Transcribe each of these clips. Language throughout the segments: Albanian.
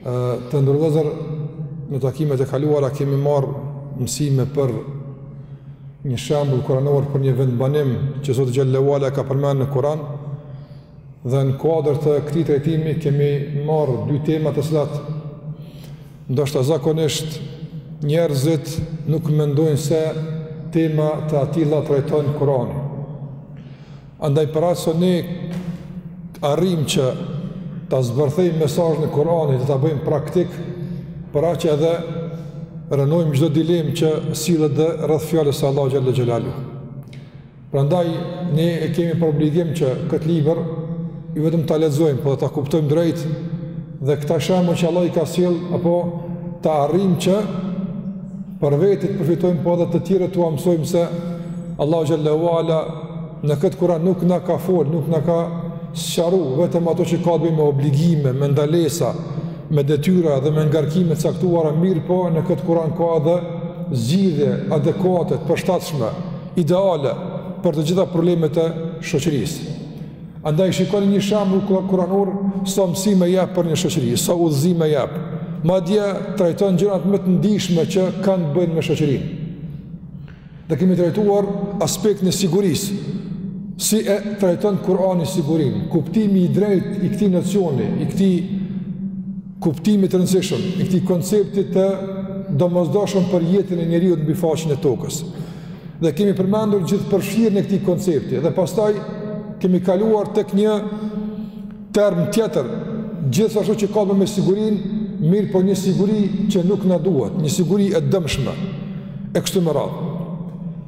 Të nderuar vëllezër në takimet e kaluara kemi marrë mësime për një shembull kuranor për një vendbanim që Zoti xhele ue ala e ka përmend në Kuran dhe në kuadër të këtij trajtimi kemi marrë dy tema të cilat ndoshta zakonisht njerëzit nuk mendojnë se tema të atilla trajton Kurani Andaj për aq sa ne arrijmë që ta zbërthejmë mesazhin e Kur'anit dhe ta bëjmë praktik, për aq edhe rënojmë çdo dilemë që sillet dhe rreth fjalës së Allahut xhele xhelaluhu. Prandaj ne e kemi për obligim që këtë libër jo vetëm ta lexojmë, po edhe ta kuptojmë drejt dhe këta shembuj që Allahu i ka sjell apo të arrijmë që për vete të përfitojmë po edhe të tjerëve t'ua mësojmë se Allahu xhele ue ala në këtë Kur'an nuk na ka fol, nuk na ka sqaru vetëm ato që ka të bëjë me obligime, me ndalesa, me detyra dhe me ngarkime të caktuara, mirëpo në këtë Kur'an ka edhe zgjidhje adekuate, të përshtatshme, ideale për të gjitha problemet e shoqërisë. Andaj shikoni një shembull kuranor sa mësime jep për një shoqëri, sa udhëzime jep. Madje trajton gjërat më të ndjeshme që kanë të bëjnë me shoqërinë. Dhe kemi trajtuar aspektin e sigurisë. Si e trajton Kurani sigurinë? Kuptimi i drejtë i këtij nocioni, i këtij kuptimi të rëndësishëm, i këtij koncepti të domosdoshëm për jetën e njeriut mbi faqen e tokës. Dhe kemi përmendur gjithëpërfshirjen e këtij koncepti dhe pastaj kemi kaluar tek një term tjetër, gjithashtu që ka me sigurinë, mirëpo një siguri që nuk na duhet, një siguri e dëmshme e kështu me radhë.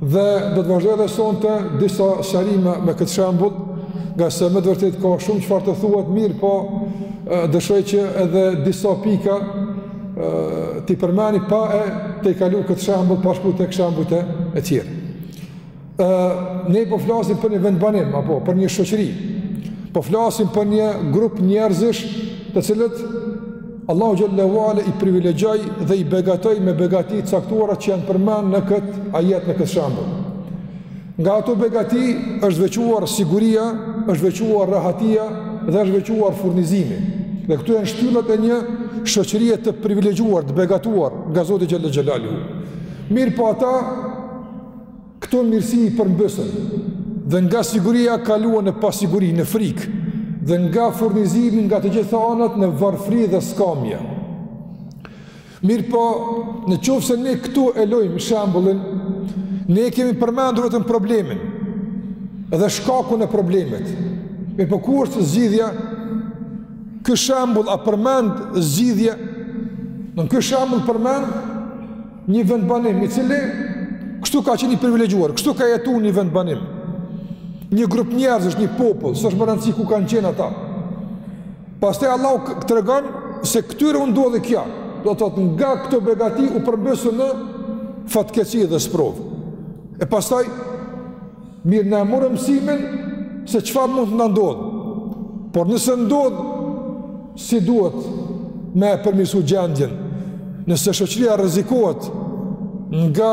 Dhe do të vazhdoj edhe sonte disa sqarime me këtë shembull, ngase me të vërtetë ka shumë çfarë të thuhet, mirëpo dëshoj që edhe disa pika t'i përmendi pa e tejkalu këtë shembull, pa shku tek shembujt e tjerë. Ne po flasim për një vendbanim, apo për një shoqëri, po flasim për një grup njerëzish të cilët Allahu xhele ue ala i privilegjoi dhe i begatoi me begati të caktuara që janë përmend në këtë ajet në këtë shembull. Nga ato begati është veçuar siguria, është veçuar rahatia dhe është veçuar furnizimi. Dhe këto janë shtyllat e një shoqërie të privilegjuar, të begatuar nga Zoti xhele xhelaluhu. Mirëpo ata, këto mirësi i përmbysën dhe nga siguria kaluan në pasiguri, në frikë dhe nga furnizimi nga të gjitha anët në varfri dhe skamje. Mirpo, në qoftë se ne këtu e lojmë shembullin, ne kemi përmendur vetëm problemin dhe shkakun e problemit. Mirpo ku është zgjidhja? Ky shembull a përmend zgjidhje? Ky shembull përmend një vendbanim i cili kështu ka qenë i privilegjuar, kështu ka jetu një vendbanim. Një grup njerëzish, një popull, s'është me rëndësi ku kanë qenë ata. Pastaj Allahu tregon se këtyre u ndodhi kjo. Do të thotë nga këto begati u përmbysu në fatkeqësi dhe sprovë. E pastaj mirë ne e morëm mësimin se çfarë mund të na ndodhë. Por nëse ndodh si duhet me e përmirësu gjendjen, nëse shoqëria rrezikohet nga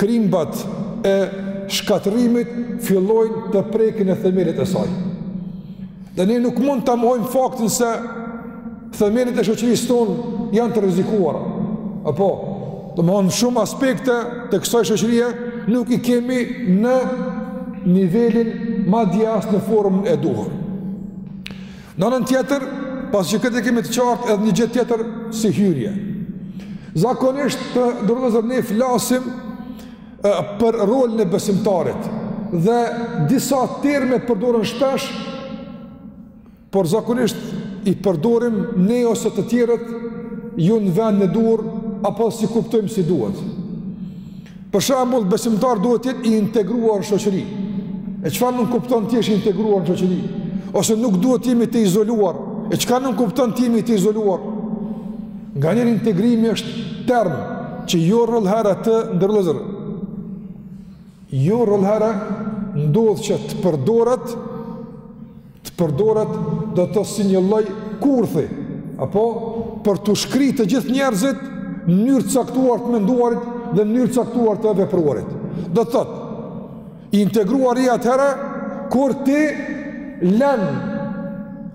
Krimbat e shkatërrimit fillojnë të prekin themelet e saj. Dhe ne nuk mund ta mohojmë faktin se themelet e shoqërisë tonë janë të rrezikuara. Apo, domethënë shumë aspekte të kësaj shoqërie nuk i kemi në nivelin madje as në formën e duhur. Në anën tjetër, pasi që këtë e kemi të qartë edhe një gjë tjetër si hyrje. Zakonisht të nderuar vëllezër ne flasim e, për rolin e besimtarit dhe disa terme përdoren shpesh, por zakonisht i përdorim ne ose të tjerët jo në vendin e duhur apo s'i kuptojmë si duhet. Për shembull, besimtari duhet të jetë i integruar në shoqëri. E çfarë nënkupton të jesh i integruar në shoqëri? Ose nuk duhet të jemi të izoluar. E çka nënkupton të jemi të izoluar? Nganjëherë integrimi është term që jo rrallëherë të nderuar vëllezër. Jo rrallëherë ndodh që të përdoret të përdoret do të thotë si një lloj kurthi, apo për t'u shkri të gjithë njerëzit në një mënyrë të caktuar të menduarit dhe në një mënyrë të caktuar të vepruarit. Do të thotë i integruar je atëherë kur ti lën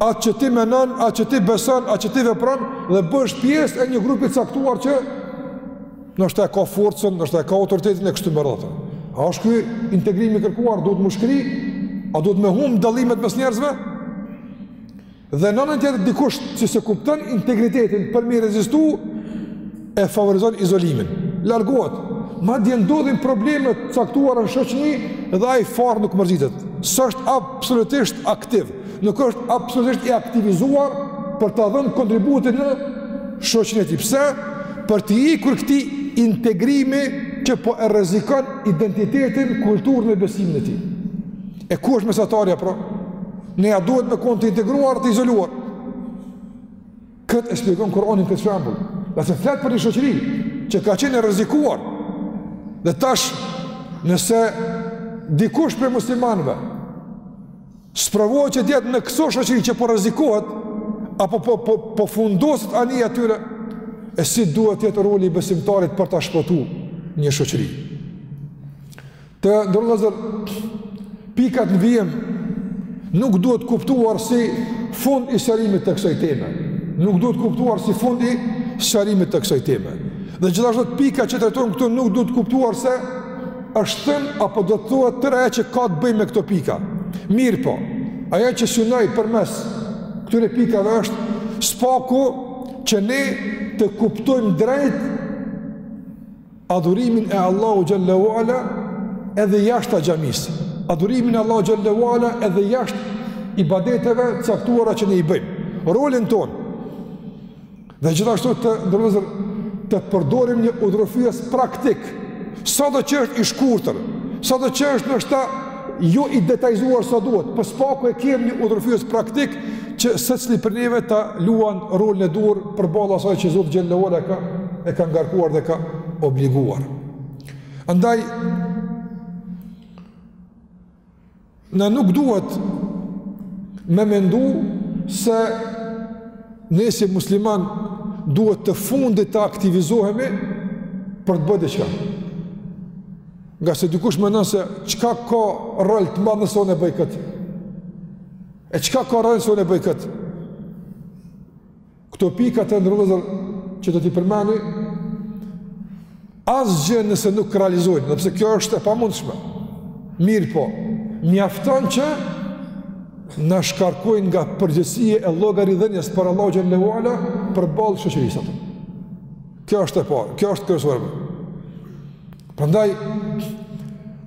atë që ti menon, atë që ti beson, atë që ti vepron dhe bëhesh pjesë e një grupi të caktuar që Ndoshta e ka forcën, ndoshta e ka autoritetin e kështu me radhë. A është ky integrimi i kërkuar, duhet m'u shkri, a duhet me hum dallimet mes njerëzve? Dhe në anën tjetër dikush që s'e kupton integritetin për m'i rezistu, e favorizon izolimin. Largohet, madje ndodhin probleme të caktuara në shoqni dhe ai fare nuk mërzitet. S'është absolutisht aktiv. nuk është absolutisht i aktivizuar për të dhënë kontributin në shoqërinë e tij. Pse? Për të ikur këtij integrimi që po e rrezikon identitetin, kulturën dhe besimin e tij. E ku është mesatarja pra? Ne a duhet me kon të integruar të izoluar. Këtë e shpjegon Kur'ani këtë shembull. Edhe pse flet për një shoqëri që ka qenë e rrezikuar. Dhe tash nëse dikush prej muslimanëve Sprovohet që të jetë në këso shoqëri që po rrezikohet apo po po po fundoset anija e tyre e si duhet të jetë roli i besimtarit për ta shpëtuar një shoqëri. Të nderuar vëllezër pikat në vijim nuk duhet kuptuar si fund i shterimit të kësaj teme. Nuk duhet kuptuar si fund i shterimit të kësaj teme. Dhe gjithashtu pikat që trajtohen këtu nuk duhet kuptuar se Është thënë apo do të thuhet tërë ajo që ka të bëjë me këto pika. Mirëpo, ajo që synoj përmes këtyre pikave është së paku që ne të kuptojmë drejt adhurimin e Allahu xhelle ue ala edhe jashtë xhamisë. Adhurimin e Allahu xhelle ue ala edhe jashtë ibadeteve të caktuara që ne i bëjmë. Rolin tonë, Dhe gjithashtu të nderuar vëllezër të përdorim një udhërrëfyes praktik. Sado që është i shkurtër, sado që është ndoshta jo i detajizuar sa duhet, po së paku e kemë një udhërrëfyes praktik që secili prej neve ta luan rolin e duhur përballë asaj që Zoti xhelle ue ala e ka, e ka ngarkuar dhe ka obliguar. Andaj, Ne nuk duhet me mendu se ne si musliman duhet të fundit të aktivizohemi për të bërë diçka. Ngase dikush mendon se çka ka rol të madh nëse unë bëj këtë. E çka ka rol nëse unë bëj këtë? Këto pika të nderuar vëllezër që do t'i përmendi, asgjë nëse nuk realizojnë, edhe pse kjo është e pamundshme, mirëpo, mjafton që na shkarkojnë nga përgjegjësia e llogaridhënies para Allahut xhelle ue ala përballë shoqërisë. Kjo është e para, kjo është kryesorja. Prandaj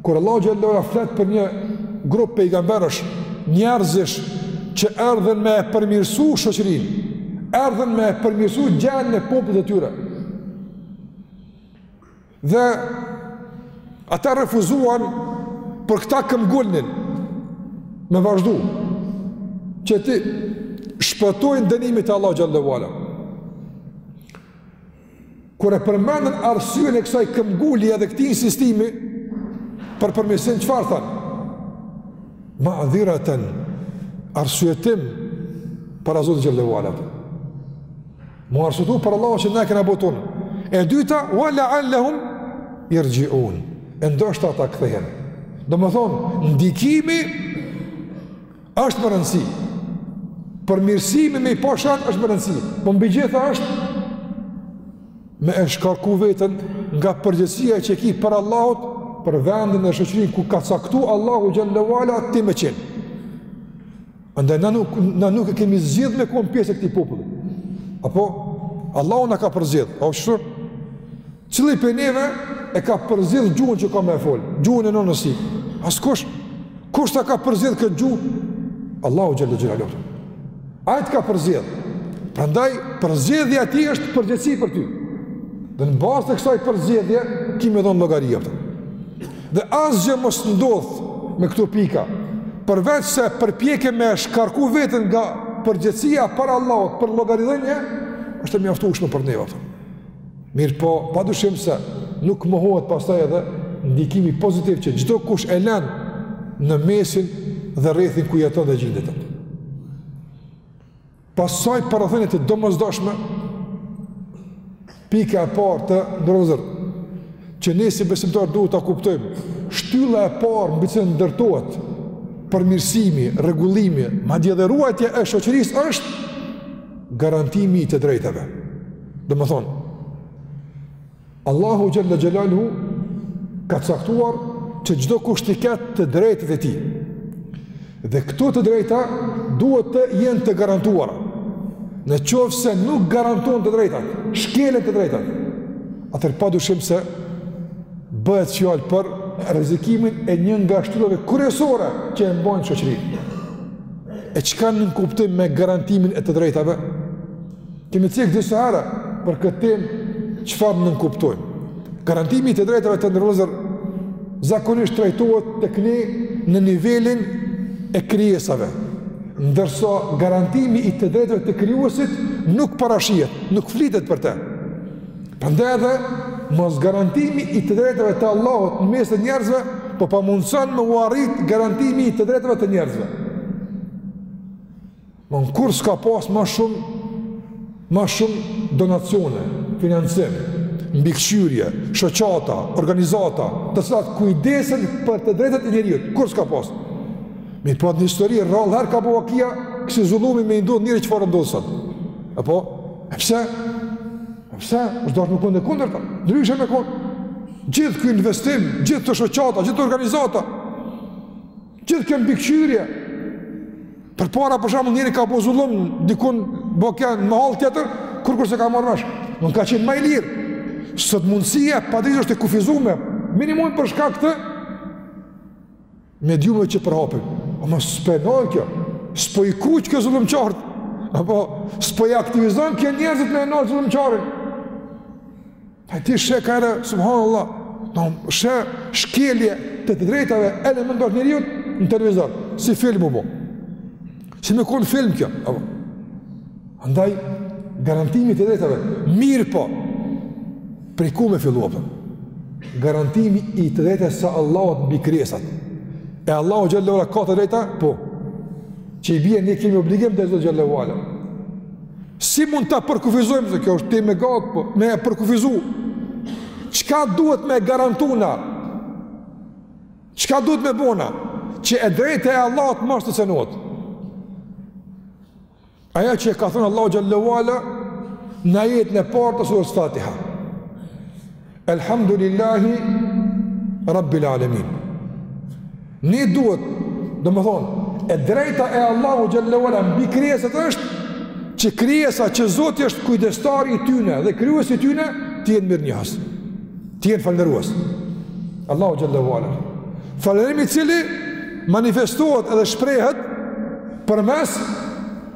kur Allahu xhelle ue ala flet për një grup pejgamberësh, njerëzish që erdhën me e përmirësu shoqërinë, erdhën me e përmirësu gjendjen e popujve të tyre. Dhe ata refuzuan por këta këmbëngulnin me vazhdu që t'i shpëtojnë dënimit të Allahut xhelle ue ala. Kur e përmendën arsyen e kësaj këmbgulje dhe këtij insistimi për përmirësim çfarë thanë? Ma'dhiratan arsyetim para Zotit xhel-le ue ala. M'u arsyetu para Allahut që na kena bo tonën. E dyta wa la'allahum yarji'un. E ndoshta ata kthehen. Domethënë ndikimi Është me rëndësi përmirësimi me e pa, shumë është me rëndësi. Por po mbi gjitha është me e shkarku veten nga përgjegjësia që ki para Allahut, për vendin dhe shoqërinë ku ka caktu Allahu xhel-le ue ala ti me qenë. Andaj na nuk na nuk e kemi zgjidh me kon pjesë e këtij populli. Po Allahu na ka përzgjedh. Ashtu? Cili prej neve e ka përzgjedh gjuhën që ka me e fol? Gjuhën e nonës? Askush. Kush ta ka përzgjedh këtë gjuhë? Allahu xhel-le xhelaluhu. Ai të ka përzgjedh. Prandaj përzgjedhja e tij është përgjegjësi për ty. Dhe në bazë të kësaj përzgjedhje ki me dhon llogari, a po. Dhe asgjë mos ndodh me këto pika. Përveç se përpjekje me e shkarku veten nga përgjegjësia para Allahut për llogaridhënie, është e mjaftueshme për neve, a po. Mirëpo, pa dyshim se nuk mohohet pastaj edhe ndikimi pozitiv që çdokush e len në mesin dhe rrethin ku jeton dhe gjindet. Pas kësaj parathënie të domozdoshme, pika e parë të nderuar vëllezër, që ne si besimtarë duhet ta kuptojmë, shtylla e parë mbi të cilën ndërtohet, përmirësimi, rregullimi, madje edhe ruajtja e shoqërisë është garantimi i të drejtave. Domethonë, Allahu xhel-le xhelaluhu ka caktuar që çdokush t'i ketë të drejtat e tij. Dhe këto të drejta duhet të jenë të garantuara. Në qoftë se nuk garantohen të drejtat, shkelen të drejtat, atëherë pa dyshim se bëhet fjalë për rrezikimin e një nga shtyllave kryesore që e mbajnë shoqërinë. E çka nënkuptojmë me garantimin e të drejtave? Kemi cek disa herë për këtë temë çfarë nënkuptojmë. Garantimi i të drejtave të nderuar vëllezër zakonisht trajtohet tek ne në nivelin e krijesave, ndërsa garantimi i të drejtave të krijuesit nuk parashihet, nuk flitet për të. Prandaj edhe mosgarantimi i të drejtave të Allahut në mes të njerëzve po pamundson me u arrit garantimi i të drejtave të njerëzve. Më në kurrë s'ka pas ma shumë, ma shumë donacione, financim, mbikëqyrje, shoqata, organizata, të cilat kujdesen për të drejtat e njeriut, kurrë s'ka pas. Mirëpo në histori, rrallë herë ka bo vaki, kësi zullumi me i ndodh njerit çfarë ndodh sot. E po, e pse? E pse? Është dashtë me kon e kundërta, ndryshe me kon. Gjithë ky investim, gjithë këto shoqata, gjithë këto organizata, Gjithë kjo mbikëqyrje. Përpara për shembull njeri ka bo zullum dikun bokan në mëhallë tjetër kurrkush s'e ka marrë vesh. Mund ka qenë ma i lirë. Sot mundësia padrejt është e kufizume minimum për shkak të mediumeve që përhapin. Ama s'po e nal kjo. S'po i skuq kjo zullumqart. Apo s'po i aktivizon kjo njerëzit me e nal zullumqarin. E ti sheh ka herë, subhanallah, sheh shkelje të të drejtave elementare të njeriut në televizor, si film u bo. Si me konë film kjo, apo. Andaj, garantimi i të drejtave, mirëpo, prej ku me fillu, apo. Garantimi i të drejtës së Allahut mbi krijesat. E Allahu xhelle ue ala ka të drejta, po. Që i bjen ne kemi obligim te Zoti xhelle ue ala. Si mund ta përkufizojmë se kjo është temë e gatë, po me e përkufizu. Çka duhet me garantu na? Çka duhet me bo na? Që e drejta e Allahut mos të cenohet. Ajo që e ka thënë Allahu xhelle ue ala në ajetin e parë të surës Fatiha. Elhamdulillahi Rabbil Alemin Ne duhet, domethonë, E drejta e Allahut xhelle ue ala mbi krijesat është Që krijesa që Zoti është kujdestari i tyne Dhe krijues i tyne T'i jenë mirënjohës T'i jenë falnerues Allahut xhelle ue ala Falnerimi i cili Manifestohet edhe shprehet Përmes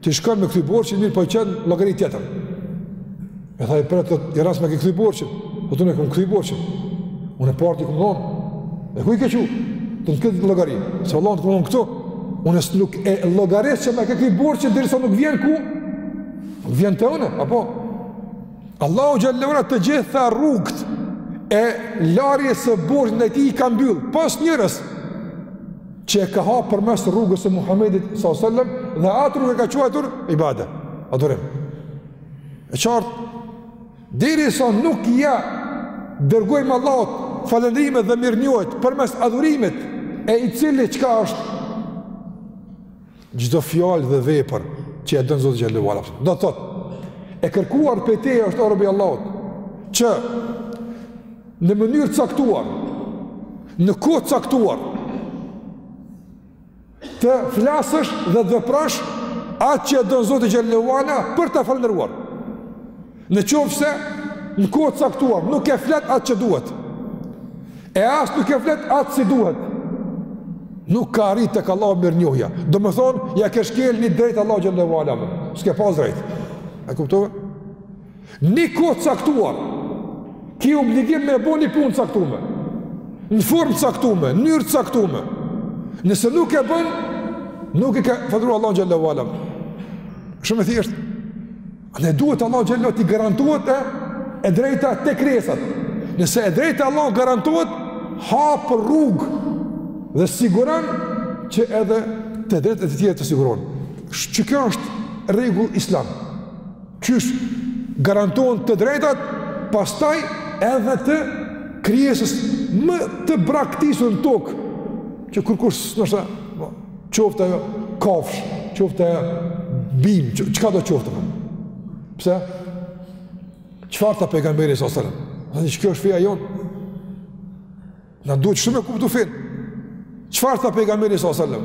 Ti shkon me kthy borxhin, mirëpo i çon n'llogari tjetër. E tha i pret të i ra s'ma ke kthy borxhin. Po ta kum kthy borxhin. Unë paret t'i kum dhon. E ku i ke çu? N'këtë llogari. Se Allah të kumon këtu. Unë s'të nuk e llogaris që ma ke kthy borxhin derisa nuk vjen ku. Nuk vjen te unë, apo? Allahu xhelle ue ala të gjitha rrugët e larjes së borxhit ndaj tij i ka mbyllë, pos njërës. që e ka hap përmes rrugës së Muhammedit s.a.s. dhe atë rrugë e ka quajtur ibadet, adhurim. E qartë, derisa nuk ja dërgojmë Allahut falënderimet dhe mirënjohjet përmes adhurimit, i cili çka është, Çdo fjalë dhe vepër që e don Zoti xhelle ue ala. Do thotë, e kërkuar prej teje është o robi Allahut, që në mënyrë të caktuar, në kohë të caktuar, të flasësh dhe të veprosh atë që e don Zoti xhelle ue ala për ta falënderuar. Në qoftë se në kohë të caktuar nuk e flet atë që duhet, e as nuk e flet atë si duhet, nuk ka arrit tek Allahu mirënjohja. Domethonë, ia ke shkel një drejtë Allahut xhelle ue ala, s'ke pas drejtë. E kuptove? Në kohë të caktuar, ki obligim me bo një punë të caktume, në formë të caktume, në mënyrë të caktume. Nëse nuk e bënë, nuk e ke falënderu Allahun xhelle ue ala. Shumë e thjeshtë. Ne duhet Allahut xhelle t'i garantohet e, e drejta te krijesat. Nëse e drejta e Allahut garantohet, hap rrugë dhe siguron që edhe të drejtat e tjera të sigurohen. Që kjo është rregull islam. Qysh garantohen të drejtat, pastaj edhe të krijesës më të braktisur në tokë, që kurkush nështë, Qoftë ajo kafshë, qoftë ajo bimë, çkado qoftë. Pse? Çfarë tha pejgamberi salallahu selem? A di çka është feja jonë? Na duhet shumë ta kuptojmë. Çfarë tha pejgamberi salallahu selem?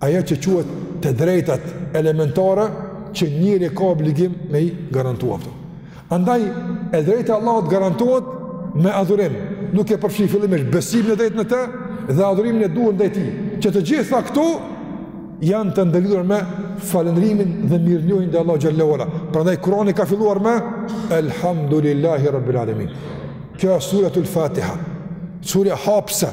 Ajo që quhet të drejtat elementare që njeriu ka obligim me i garantua këto. Andaj, e drejta e Allahut garantohet me adhurim, duke përfshi fillimisht besimin e drejtë në te, dhe adhurimin e duhur ndaj tij, që të gjitha këto janë të ndërlidhura me falënderimin dhe mirënjohjen ndaj Allahut xhelle ue ala. Prandaj, Kurani ka filluar me Elhamdulillahi Rabbil Alemin. Kjo e suratul Fatiha, surja hapëse,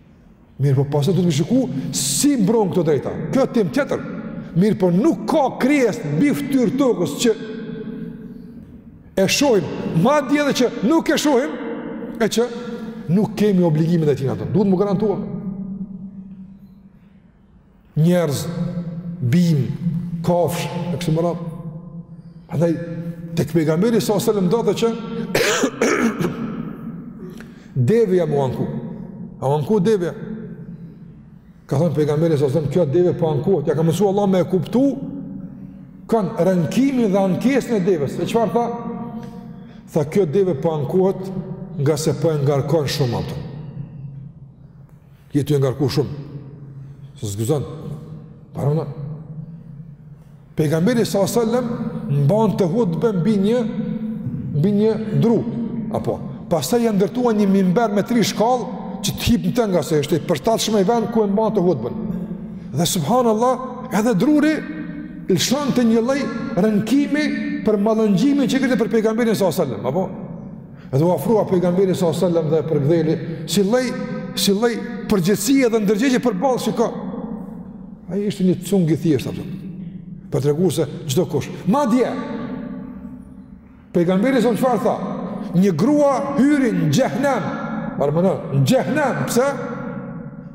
Mirëpo pastaj duhet me shiku, si mbrohen këto drejta, kjo është temë tjetër. Mirëpo nuk ka krijesë mbi fytyrë të tokës që e shohim, madje edhe që nuk e shohim, e që nuk kemi obligime ndaj tina, ato duhet m'u garantuar. njerëz, bimë, kafshë, e kështu me radhë. Andaj, tek pejgamberi salallahu selem do thotë që, devja m'u anku, u anku devja, ka thënë pejgamberi salallahu selem, kjo deve po ankohet, ia ka mësu Allahu me e kuptu, kanë rënkimin dhe ankesën e deves, e çfarë tha? Tha kjo deve po ankohet, ngase po e ngarkon shumë atë. Je tu e ngarku shumë, se s'guxon, parameno. Pejgamberi sa sallem, mbante hutbe mbi një, mbi një dru, apo, pastaj ia ndërtuan një mimber me tri shkallë, që të hipë në të ngase është i përshtatshëm ai vend, ku e mbante hutben. Dhe subhanallah, edhe druri, lëshonte një lloj rënkimi për mallëngjimin që kishte për pejgamberin s.a.s. Apo? Edhe u afrua pejgamberi sa sallam dhe e përkëdheli si lloj si lloj përgjegjësie dhe ndërgjegje përballë, shiko. Ai ishte një cung i thjeshtë, apo. Për tregu se çdokush. Madje pejgamberi sa çfarë tha? Një grua hyri në xhehenem. Parameno, në xhehenem, pse?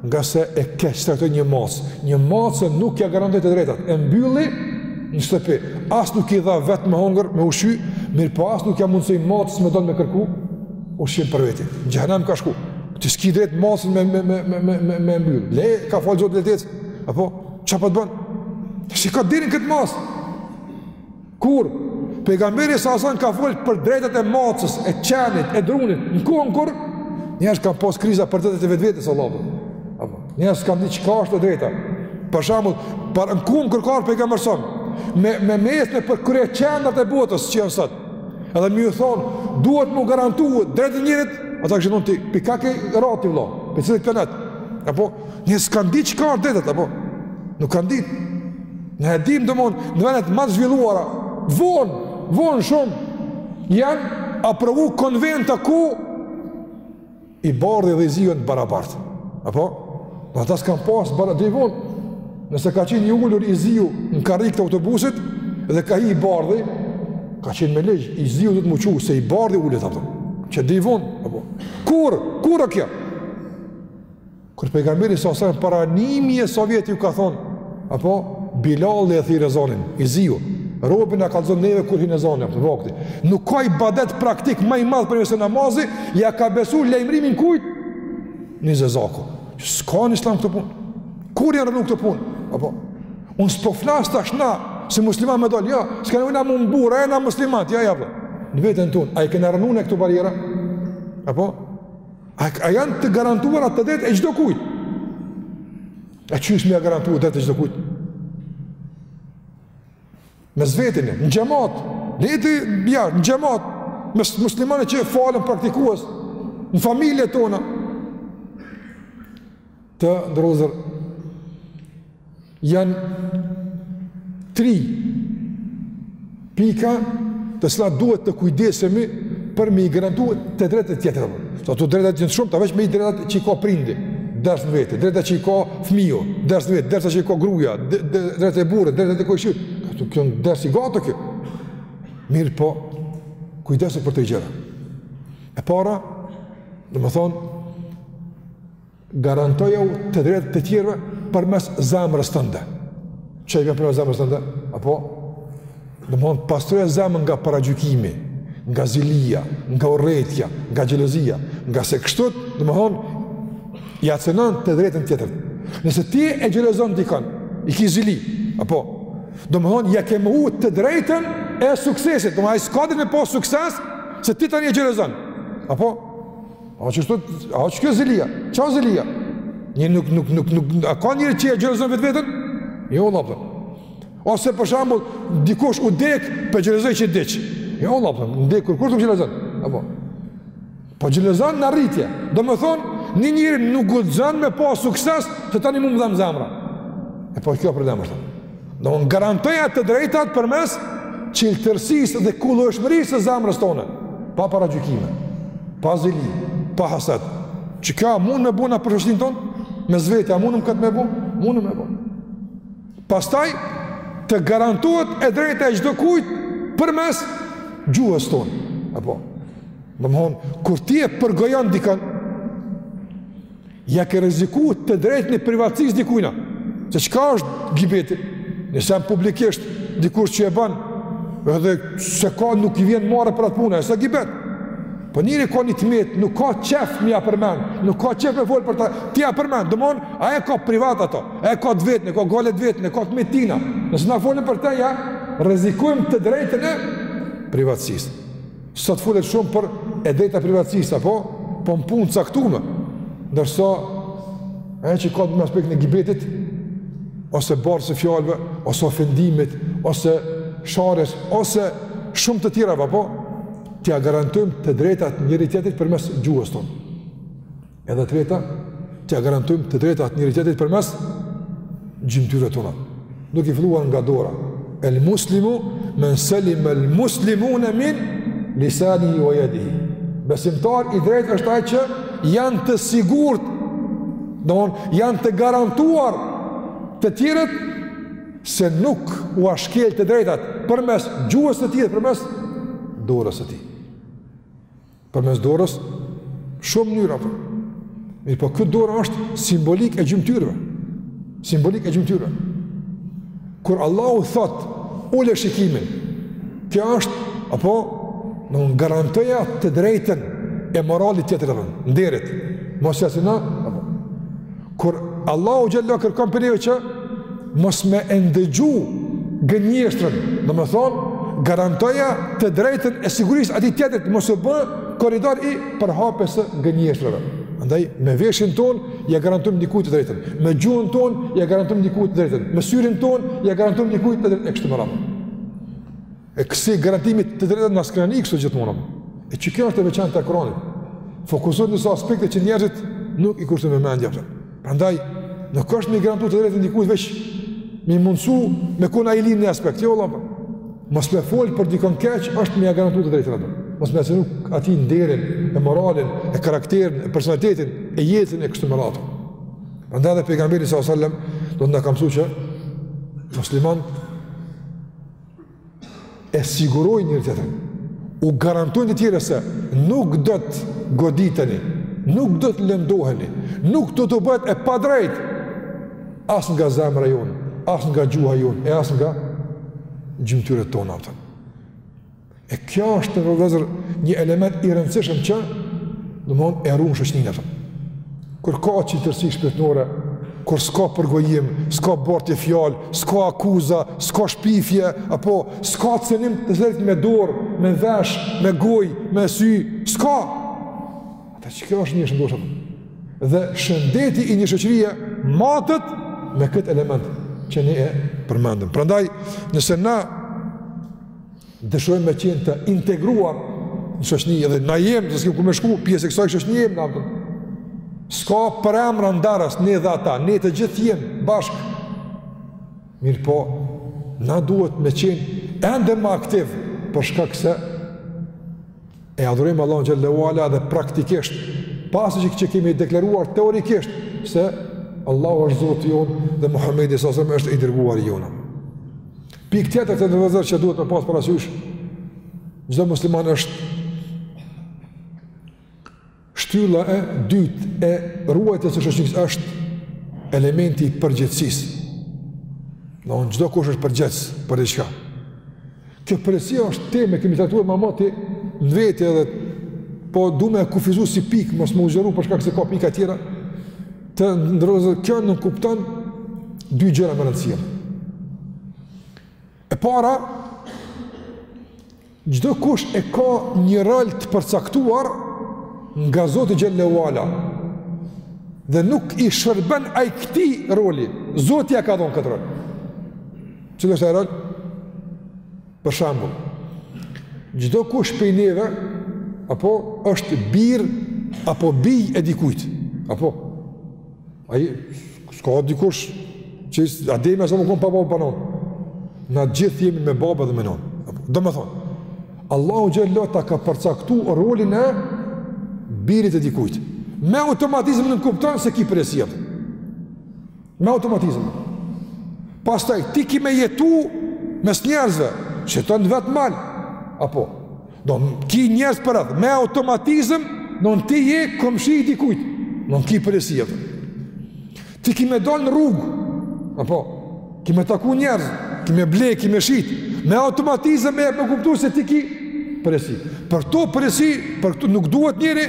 ngase e keqtrajtoi një macë, një macë se nuk ja garantoi të drejtat, e mbylli në shtëpi, as nuk i dha vetë me hongër, me ushqy, mirëpo as nuk ja mundësoi macës me dalë me kërku ushqim për veti, në xhehenem ka shku, ti s'ki drejtë macën me, me, me, me, me, me, me mbyllë, le, ka falë Zoti, le t'ec, apo, çka po të bën, si ka dirin këtë macë, Kur pejgamberi sa sa ka fol për drejtat e macës, e qenit, e drunit, në kohën kur njerëz kanë pas kriza për drejtat e vetvetes, o vëlla. Apo, njerëz s'kanë ditë çka është e drejta. Për shembull, në kohën kur ka ardh pejgamberi sa me, me ecë nëpër kryeqendrat e botës që janë sot. Edhe me ju thon, duhet m'u garantu drejta e njerit, ata kishin thonë ti, prej kah ke ra ti vëlla, prej cilit planet? Apo, njerëz s'kanë ditë çka është drejtat apo? Nuk kanë ditë. Ne e dimë, domethënë, në venet ma t'zhvilluara, vonë, vonë shumë, janë aprovu konventa ku i bardhi dhe i zi janë barabartë. Apo? Në ata s'kanë pasë deri vonë. Nëse ka qenë i ulur i ziu në karrik të autobusit dhe ka hi i bardhi, ka qenë me ligj, i ziu duhet m'u çu, se i bardhi ulet aty. Qe deri vonë, apo? Kur? Kur e kjo? Kur pejgamberi sa sa para ni mijë e sa vjeti ju ka thon, apo Bilali e thirr ezanin, i ziu, robi na kallzon neve kur hin ezani, apo vakti. Nuk ka ibadet praktik ma i madh për ne se namazi, ja ka besu lajmërimin kujt? Një zezaku. S'ka në islam këto punë. Kur janë rrënu këto punë? Apo, unë s'po flas tash na, si musliman me dalë, ja, jo, s'ka nevojë na m'u mburrë, e na muslimant, ja, ja, për. Po. Në veten tonë, a i kena rrënu ne këto barriera? Apo, A, a janë të garantuara të drejtat e çdokujt? E qysh me ja garantu drejtat e çdokujt? Mes veti, në xhemat, në ditë bia, në xhemat, me muslimanë që falen praktikues në familjet tona. Të nderuar, janë tri pika të cilat duhet të kujdesemi për me i garantu të drejtat e tjerëve. Tash të drejtat janë shumë, tash veç me i drejtat që i ka prindi, ders në veti, drejtat që i ka fmija, ders në veti, ders që i ka gruja, drejtat e burrit, drejtat e kojshisë, këtu kjo në ders i gatë kjo. Mirëpo, kujdesemi për tri gjëra. E para, domethënë, Garantojau të drejtat e tjerëve përmes zemrës tënde. Qe vjen përmes zemrës tënde? Apo domethënë pastroje zemrën nga paragjykimi, nga zilia, nga urrejtja, nga xhelozia, nga se kështu domethënë ia cenon të drejtën tjetrit. Nëse ti e xhelozon dikon, i ke zili, apo domethënë ia ke mohu të drejtën e suksesit, domethënë ai s'ka drejtë me pas sukses se ti tani e xhelozon. Apo A qeshtu, a qe kjo zilia? Çka zilia? Njeri nuk, nuk, nuk, nuk, a ka njeri që e xhelozon vetveten? Jo, vallahi, për. Po. Ose, për shembull, dikush u dek, po xhelozoj që diq. Jo, vallahi, për. Po. Në dek, kurkush nuk xhelozon, apo. Po xhelozon në arritje. Domethënë, një njeri nuk guxon me pas sukses, se tani mu më dhemb zemra. E po, kjo problem është. Domethënë garantoja të drejtat përmes çiltërsisë dhe kullueshmërisë së zemrës tonë, pa paragjykime, pa zili, pa hased. Qe kjo a mund me bo na për shoqin tonë? Me zi vetja, a mundëm këtë me bo? Mundëm me bo. Pastaj të garantohet e drejta e çdokujt përmes gjuhës tonë. Apo, domethënë, kur ti e përgojon dikënd, Ia ke rreziku të drejtën e privatësisë dikujna. Se çka është gibeti? Nëse e publikisht dikush që e ban, edhe s'e ka nuk i vjen marre për atë punë, s'asht gibet. Po njeri ka një të metë, nuk ka qef me ia përmend, nuk ka qef me fol për te. Ti ia përmend, domthon, a e ka privat ato? A e ka të vetën, e ka gajle të vetën, e ka të metë të tina. Nëse na folim për te, ia rrezikojmë të drejtën e privatësisë. Sot folet shumë për e drejta privatësisë, apo po në punë caktuar. Ndërsa ajo që ka të bëjë me aspektin e gibetit ose bartjes së fjalëve, ose ofendimit, ose sharjes, ose shumë të tjera, apo t'ia garantojmë të drejtat njëri-tjetrit përmes gjuhës tonë. Edhe treta, t'ia garantojmë të drejtat njëri-tjetrit përmes gjymtyrëve tona. Duke filluar nga dora. El muslimu men selimel muslimune min lisanihi ue jedihi. Besimtar i drejtë është ai që janë të sigurt, domethënë, janë të garantuar të tjerët se nuk ua shkel të drejtat përmes gjuhës së tij e përmes dorës së tij. Përmes dorës, shumë mënyra, apo. Mirëpo kjo dorë është simbolik e gjymëtyrëve. Simbolik e gjymëtyrëve. Kur Allahu thotë, ule shikimin, kjo është, apo, domethënë garantoja të drejtën e moralit të tjerëve, nderit, mos ia ceno, apo. Kur Allahu Xhel-le kërkon prej neve që mos me e ndëgju gënjeshtrën, domethonë, garantoja të drejtën e sigurisë atij tjetrit, mos u bë korridor i përhapjes së gënjeshtrave. Andaj, me veshin tonë, ia garantojmë dikujt të drejtën. Me gjuhën tonë, ia garantojmë dikujt të drejtën. Me syrin tonë, ia garantojmë dikujt të drejtën. E kështu me radhë. E kësi garantimi të drejtave na s'kem në fokus gjithmonë. E që kjo është e veçantë e Kuranit. Fokusohet në disa aspekte që njerëzit nuk i kushtojnë vëmendje. Prandaj, nuk është me i garantu të drejtën dikujt veç me i mundësu me kona i lirë në një aspekt. Jo, Allah, mos me folë për dikënd keq është me i garantu të drejtën atij. Mos me ia cenu atij nderin, e moralin, e karakterin, e personalitetin, e jetën e kështu me radhë. Prandaj edhe pejgamberi s.a.s. domethënë na ka mësu që musliman e sigurojnë njëri-tjetrin, u garantojnë të tjerëve se nuk do të goditeni, nuk do të lëndoheni, nuk do t'u bëhet e padrejtë, as nga zemra jonë, as nga gjuha jonë, e as nga gjymtyrët tona, të E kjo është vëllezër një element i rëndësishëm që domethënë e ruan shoqërinë. Kur ka çiltërsi shpirtërore, kur s'ka përgojim, s'ka bartje fjalë, s'ka akuza, s'ka shpifje, apo s'ka cenim të tjetrit me dorë, me vesh, me gojë, me sy, s'ka. Atëherë kjo shoqni është e shëndoshë. Dhe shëndeti i një shoqërie matet me këtë element që ne e përmendëm. Prandaj, nëse na Dëshirojmë me qenë të integruar në shoqni edhe na jem, s'kem ku me shku, pjesë e kësaj shoqni jemi na. S'ka përemra ndarës, ne dhe ata, ne të gjithë jem, bashkë. Mirëpo, na duhet me qenë ende më aktiv, për shkak se e adhurojmë Allahun xhel-le ve ala dhe praktikisht, pasi që, që kemi deklaruar teorikisht, se Allahu është Zoti jonë dhe Muhammedi s.a.s. është i dërguari jonë. Pikë tjetër të nderuar vëllezër që duhet me pasë parasysh çdo musliman është shtylla e dytë e ruajtjes së shoqnisë është elementi i përgjegjësisë. Domethënë çdokush është përgjegjës për diçka. Kjo përgjegjësia është temë, e kemi trajtuar ma herët në vete edhe po du me e kufizu si pikë, mos me u zgjeru për shkak se ka pika tjera, Të nderuar vëllezër, kjo nënkupton dy gjëra me rëndësi. E para, çdokush e ka një rol të përcaktuar nga Zoti xhele ue ala dhe nuk i shërben ai këtij roli, Zoti ia ka dhonë këtë rol. Cili është ai rol? Për shembull, çdokush prej neve apo është bir apo bijë e dikujt. Apo ai s'ka dikush si Ademi a.s. me kon pa babë, pa nonë. Na gjithë jemi me babë dhe me nonë. Domethonë, Allahu xhele ta ka përcaktu rolin e birit të dikujt. Me automatizëm nënkupton se ki përgjegjësi Me automatizëm. Pastaj, ti ki me jetu mes njerëzve, s'jeton vetë n'mal, apo, domethonë ki njerëz përreth, me automatizëm, domethonë ti je komshi i dikujt, domethonë ki përgjegjësi n'jetë. Ti ki me dalë në rrugë, apo, ki me taku njerëz, ki me ble, ki me shit, me automatizëm e jep me kuptu se ti ki përgjegjësi. Për këto përgjegjësi, për këtu nuk duhet njeri,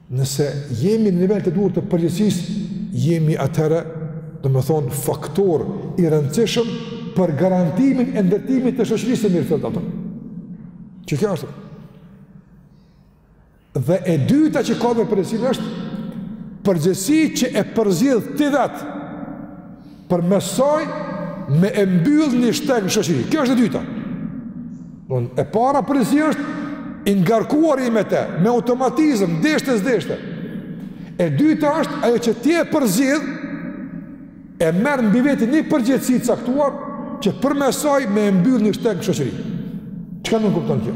Nëse jemi në nivel të duhur të përgjegjësisë, jemi atëherë, domethonë, faktor i rëndësishëm për garantimin e ndërtimit të shoqërisë së mirëfilltë apo. Që kjo është. Dhe e dyta që ka me përgjegjësinë është përgjegjësi që e përzgjidh ti vetë Përmes saj me e mbyll një shteg në shoqëri. Kjo është e dyta. Domethonë e para përgjegjësi është i ngarkuar ai me të, me automatizëm, deshte s'deshte. E dyta është ajo që ti e përzgjidh e merr mbi vete një përgjegjësi të caktuar që përmes saj me e mbyll një shteg në shoqëri. Çka nënkupton kjo?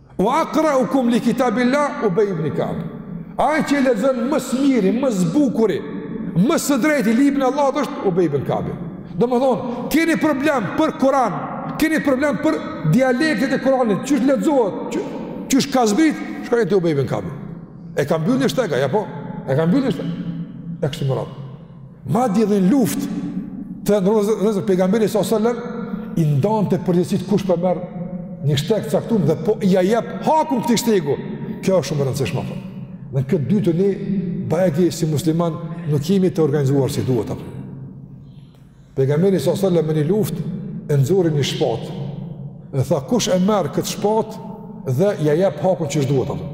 Ue akrauhum li kitabilah Ubej ibn Ka'b. Ai që e lexon më së miri, më së bukuri, më së drejti, librin e Allahut është Ubej ibn Ka'bi. Domethonë, keni problem për Kuran, keni problem për dialektet e Kuranit, qysh lexohet, qysh, qysh ka zbrit, shkoni te Ubej ibn Ka'bi. E ka mbyll një shteg, apo? E ka mbyll një shteg. E kështu me radhë. Madje dhe në luftë, të nderuar vëllezër, pejgamberi s.a.s. i ndante përgjegjësitë kush po e merr një shteg caktum dhe po ia jep hakun këtij shtegu. Kjo është shumë e rëndësishme. Për. Në këtë të dytën ne, bajagi si muslimanë nuk jemi të organizuar si duhet. Për. Pejgamberi s.a.s. me një luftë e nxori një shpatë. Dhe tha kush e merr këtë shpatë dhe ia jep hakun qysh duhet. Për.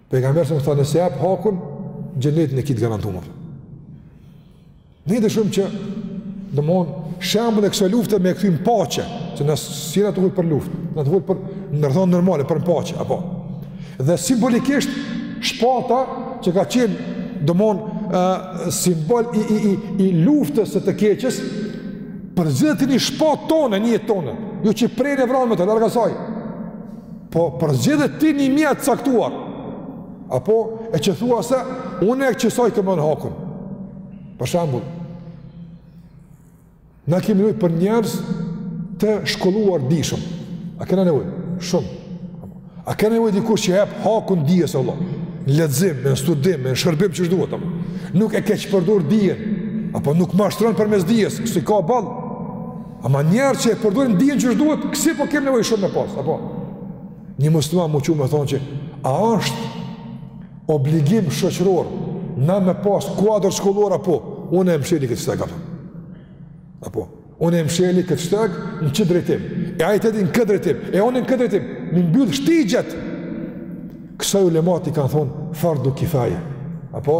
Pejgamberi me thonë nëse ia jep hakun xhenetin e ki të garantum. Ne i dëshmon që domethon shembull e kësaj lufte me kthim paqe, që s'jena tu fol për luftë, jena tu fol për domethon normale për paqe apo. Dhe simbolikisht shpata që ka qenë domethon uh, simbol i i i, i luftës së të keqës përzgjidhe ti ni shpatë tonë, një tonë, jo që pren e vran me to larg asaj. Po përzgjidhe ti një mjet të caktuar, apo e që thua se unë qësaj du me ia dhon hakun. Për shembull, na kemi nevojë për njerës të shkolluar dijshëm. A kena nevoj? Shumë. A kena nevoj dikush që i jep hakun dijes, Allah? Në lexim, në studim, në shërbim qysh duhet, apo? Nuk e keqpërdor dijen, apo nuk mashtron përmes dijes, si ka balë. Ama njerëz që e përdorin dijen qysh duhet, kësi po kemë nevoj shumë me pas, apo? Një musliman m'u çu me thonë që, a është obligim shoqëror, na me pas kuadër të shkollum, apo? Unë e msheli këtë shteg, apo? Apo? Unë e msheli këtë shteg në qit drejtim, e ai tjetri n'këtë drejtim, e unë në këtë drejtim, m'i mbyll shtigjet, Kësaj ulemat i kanë thonë fardu kifaje. Apo,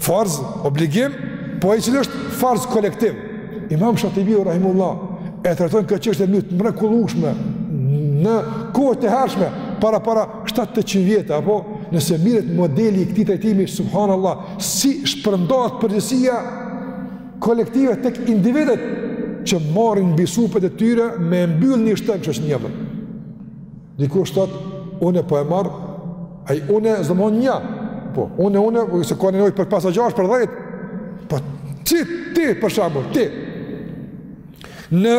farz, obligim, po i cili është farz kolektiv. Imam Shatibi, rahimehullah, e trajton këtë çështje në mënyrë të mrekullushme, në kohë të hershme, para para 700 vjetë, apo, nëse merret modeli i këtij trajtimi, subhanallah, si shpërndahet përgjegjësia kolektive tek individët, që marrin mbi supet e tyre me mbyllë një shteg që është nevojë. Dikush thot, unë po e marr, ai unë domethon një. Po, unë unë po se ka nevojë për pesë a gjashtë për 10. Po ti ti për shembull, ti. Në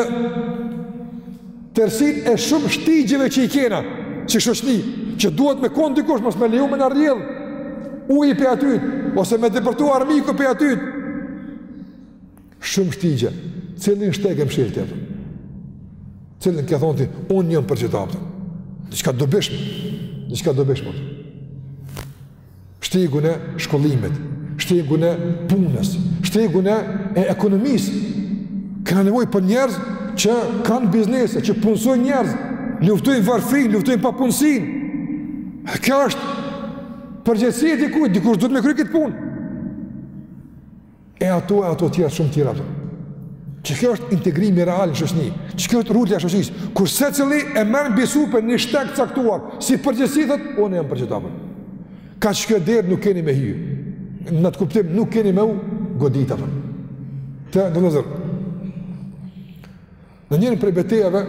tërsin e shumë shtigjeve që i kena, si shoqni, që duhet me konë dikush, mos me leju me na rrjedh, uji pej aty, ose me depërtu armiku pej aty, Shumë shtigje, cilin shteg e mshel ti ato? Cilin ke thonë ti, unë jom për qeta apëtën? Diçka të dobishme, diçka të dobishme apëtën? Shtegun e shkollimit, shtegun e punës, shtegun e ekonomisë. Kena nevoj për njerëz që kanë biznese, që punësojnë njerëz, luftojnë varfrinë, luftojnë papunësinë. Kjo është përgjegjësi e dikujt, dikush duhet me kry këtë punë. e ato e ato tjera shumë tjera ato. Qekjo është integrimi real në shoqni, qekjo është ruajtja e shoqnisë, kur secili e merr mbi supe një shteg të caktuar, si përgjegjësi të vet, unë jam për qeta për. Ka qekjo derë nuk keni me hi, në atë kuptim nuk keni me u godit apo. Të nderuar. Në njërën prej betejave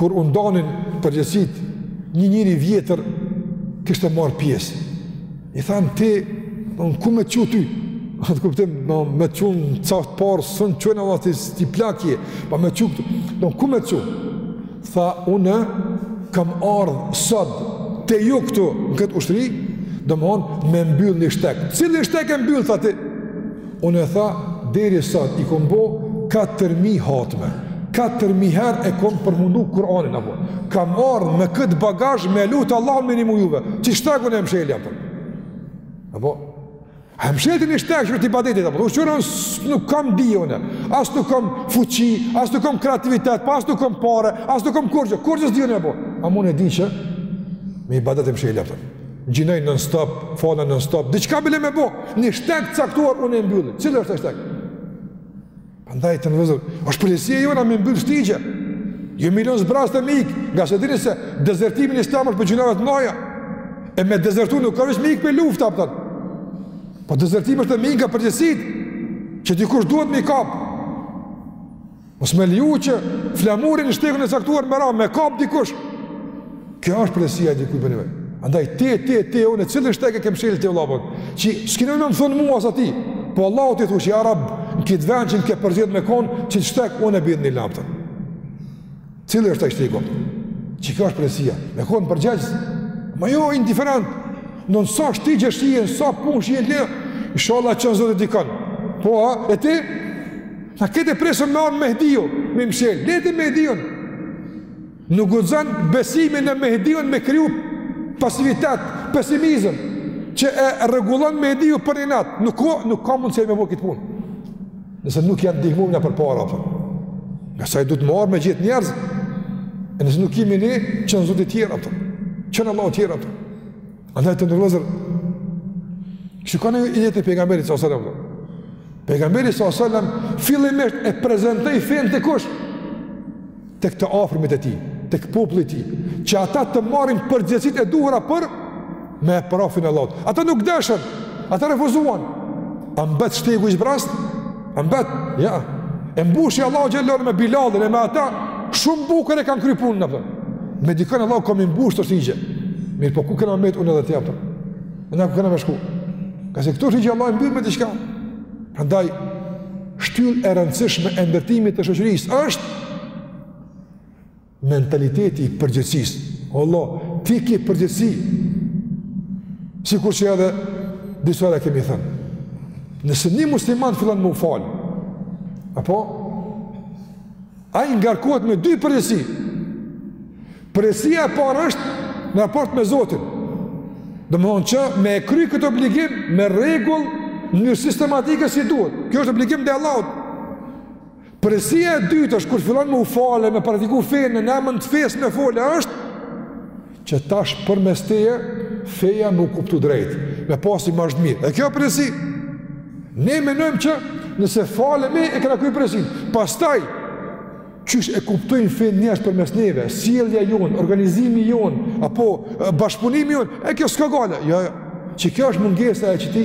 kur u ndanin përgjegjësitë, një njeri i vjetër kishte marr pjesë. I thanë ti, do ku me çu ty? Atë kuptim, do me çu në saf t'parë s'un çu në vati ti plak je, pa me çu, do ku me çu? Tha unë kam ardh sot te ju këtu në këtë ushtri, domethonë me mbyll një shtek. Cilin shtek e mbyll, tha ti? Unë tha deri sot i kom bo 4000 hatme. 4000 herë e kom përfundu Kur'anin apo. Kam ardhë me kët bagazh me lut Allahun me ju nimu juve. Qit shtek unë e msheli apo. A po e mshel ti ni shtek, shtekun e ibadetit, apo, që unë nuk kam dije unë, as nuk kam fuqi, as nuk kam kreativitet, pa as nuk kam pare, as nuk kam kurgjë, kurgjë s'di unë, apo, ama unë e di që me ibadet e msheli, apo, Agjinoj non stop, falna non stop, diçka bile me bo, një shtek t'caktuar unë e mbylli, cili është ai shtek? Andaj të nderuar vëllezër, është përgjegjësia jona me mbyll shtigje, jo me i lon zbrazt e me ik, ngase e dini se dezertimi në islam është prej gjynaheve t'mdhaja, e me dezertu nuk ka veç me ik prej lufte, apëtan. Po dezertim është me ik nga përgjegjësitë, që dikush duhet me i kapë. Mos me leju që flamurin në shtekun e caktuar me ra, me kap dikush. Kjo është përgjegjësia e dikujt për një Andaj, ti, ti, ti, unë, cilin shtek e ke mshelë ti vlla, që s'ki me më thonë mua sot ti, po Allahut t'i thush që ja Rab, në kit vend që më ke përzgjedh me konë, qit shtek unë e mbylla një lampë. Cili është ai shteku? Qikjo është përgjegjësia? Me konë përgjegjës? Ma jo, indiferent. Në sa shtigje sheh, sa punë sheh, le, inshallah çon Zoti dikën. Po, a, e ti, Na këtu presim me ardh Mehdiu, me mshelë, le ti Mehdiun. Nuk guxon besimi në Mehdiun me kriju pasivitet, pesimizëm, që e rregullon Mehdiu për një natë. Nuk, nuk ka mundësi me bo këtë punë. Nëse nuk ia ndihmojmë na përpara, apo. Se ai duhet me ardh me gjet njerëz, e nëse nuk jemi ne, çon Zoti tjerë, apo. Çon Allahu tjerë, apo. Andaj të nderuar vëllezër, shikoni jetën e pejgamberit s.a.s. Pejgamberi s.a.s. fillimisht e prezentoi fenë te kush, tek të afërmit e tij, tek populli i tij, që ata të marrin përgjegjësitë e duhura për me e përhap fenë e Allahut. Ata nuk deshën, ata refuzuan. A mbet shtegu i zbrazt? A mbet, ja. E mbushi Allahu xhele me Bilalin e me ata, shumë bukur e kanë kry punën apo. Me dikon Allahu ka me i mbush ato shtigje. Mirëpo ku kena me met unë edhe ti apo. Ne ku kena me shku. Ngase këto shtigje Allahu i mbyll me diçka. Prandaj shtyllë e rëndësishme e ndërtimit të shoqërisë është Mentaliteti i përgjegjësisë, o vlla, ti ki përgjegjësi, sikur që edhe disa herë kemi thënë. Nëse një musliman fillon me u falë, apo, ai ngarkohet me dy përgjegjësi. Përgjegjësia e parë është në raport me Zotin. Domethënë që me e kry këtë obligim, me rregull, në mënyrë sistematike si duhet. Kjo është obligim ndaj Allahut. Përgjegjësia e dytë është kur fillon me u fale, me praktiku fenë, në emën të fesë me folë, është, që tash përmes teje, feja me u kuptu drejtë, me pas imazh të mirë. E kjo përgjegjësi, ne menojmë që nëse falemi e kena kry përgjegjësinë, pastaj, qysh e kuptojnë fenë njerëzit përmes neve, sjellja jonë, organizimi jonë, apo bashkëpunimi jonë, e kjo s'ka gajle, jo, jo, që kjo është mungesa e qëti,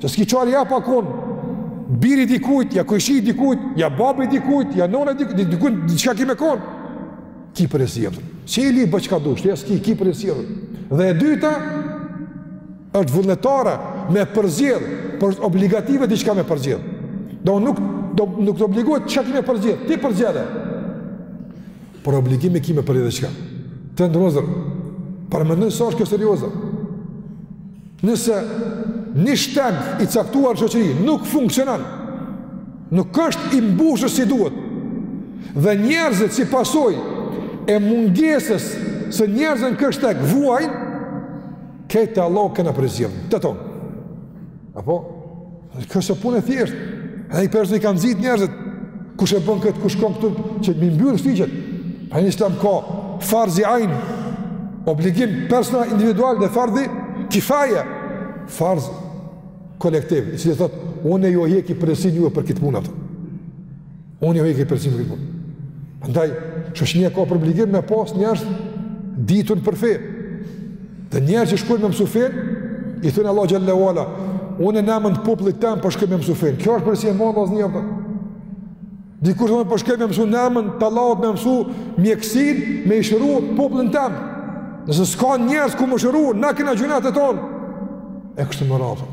Se s'ki çare ja pa konë, biri i dikujt, ja kojshi i dikujt, ja babi i dikujt, ja nona dikujt, diçka ki me konë. Ki përgjegjësi. Që i li bo çka dush, jo s'ki, ki përgjegjësi. Dhe e dyta, është vullnetare me përzgjedh, por është obligative diçka me përzgjedh. Do nuk, do, nuk të obligohet çka ki me përzgjedh, ti përzgjedhe. Por obligim e ki me përzgjedh diçka. Të nderuar vëllezër, paramendo sa është kjo serioze. Nëse një shteg i caktuar në shoqëri nuk funksionon, nuk është i mbushur si duhet, dhe njerëzit si pasojë e mungesës së njerëzve në këtë shteg vuajnë, te Allahu kena përgjegjësi, të tonë. Apo? Kjo është punë e thjeshtë. Edhe i personi kanë nxit njerëzit. Kush e bën këtë, kush ka këtu që me i mbyll shtigjet? Pra në islam ka farzi ajn, obligim personal individual dhe farzi kifaje, farz kolektiv, i cili thot, unë ju hjeki përgjegjësinë juve për këtë punë atë. Unë jua hjeki përgjegjësinë për këtë punë. Andaj, shoqnia ka për obligim me pas njerëz të ditun për fe. Dhe njerëz që shkojnë me mësu fenë, i thonë Allahut xhelle ve ala, unë në emën të popullit tem po shkoj me mësu fenë. Kjo është përgjegjësi e madhe asë një për. Dikush thotë po shkoj me mësu në emën të Allahut me mësu mjekësinë, me e shëru popullin tem. Nëse s'ka njerëz kush me shëru, na kena gjynah të tonë. E kështu me radhë.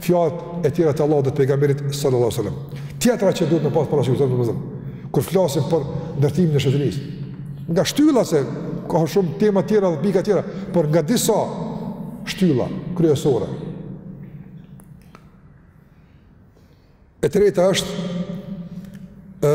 Fjalët e tjera të Allahut dhe të pejgamberit sallallahu alajhi wasallam. Tjetra që duhet me pas parasysh, domethënë, kur flasim për ndërtimin e shoqërisë, nga shtylla se ka shumë tema të tjera dhe pika të tjera, por nga disa shtylla kryesore. E treta është ë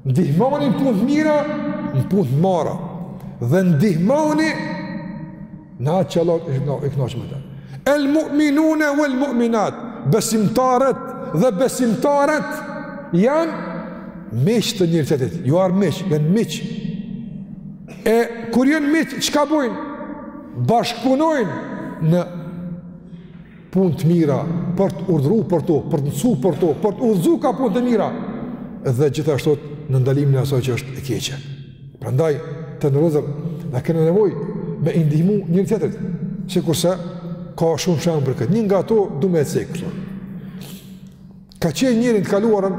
Ndihmoni në punë të mira, në punë të mara. Dhe ndihmoni në atë që Allahu knaqet me ta. El mu'minune uel mu'minat, besimtarët dhe besimtaret janë miq të njëri-tjetrit. Ju, janë miq, janë miq. E kur janë miq, çka bojnë? Bashkëpunojnë në punë të mira, për të urdhëru për to, për të mësu për to, për të udhëzu ka punët e mira dhe gjithashtu në ndalimin e asaj që është e keqe. Prandaj të nderuar vëllezër na kena nevojë me i ndihmu njëri-tjetrit, sikurse ka shumë shembuj për këtë. Një nga ato du me e cekë. Ka qenë njëri në të kaluarën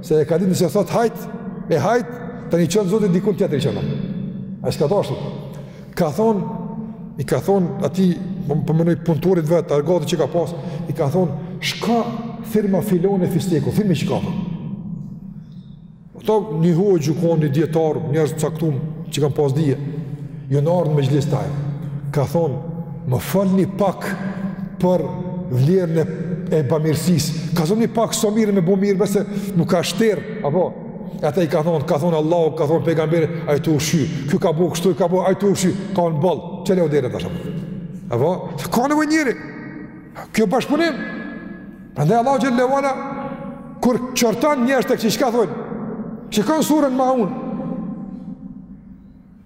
Se e ka ditë nëse thotë hajt, e hajt, tani qënë zoti dikur tjetër i qënë. A s'ka thënë ashtu? Ka thonë, i ka thonë atij, po mendoj punëtorit vet, argatit që ka pasë, i ka thonë, shko thirma filanin fistekun, thirrmi çka ka. Ata një hoxhë diku, një dijetar, njerëz të caktum, që kanë pasë dije. Janë ardhë në mexhlis të tij, ka thonë, më folni pak për vlerën e, e bamirësisë, ka thonë një pak sa mirë me bo mirë, se nuk ka shterë, apo, ata i ka thonë, ka thonë Allahu, ka thonë pejgamberi, a i të ushqy, kjo ka bo kështu, ka bo, a i të ushqy, ka në balë, që le o dhere të shumë, apo, ka nevojë njeri, kjo bashkëpunim, prandaj Allahu xhel-le ve ala, kur qorton njerëzit e këqij çka thonë, në suren Maun,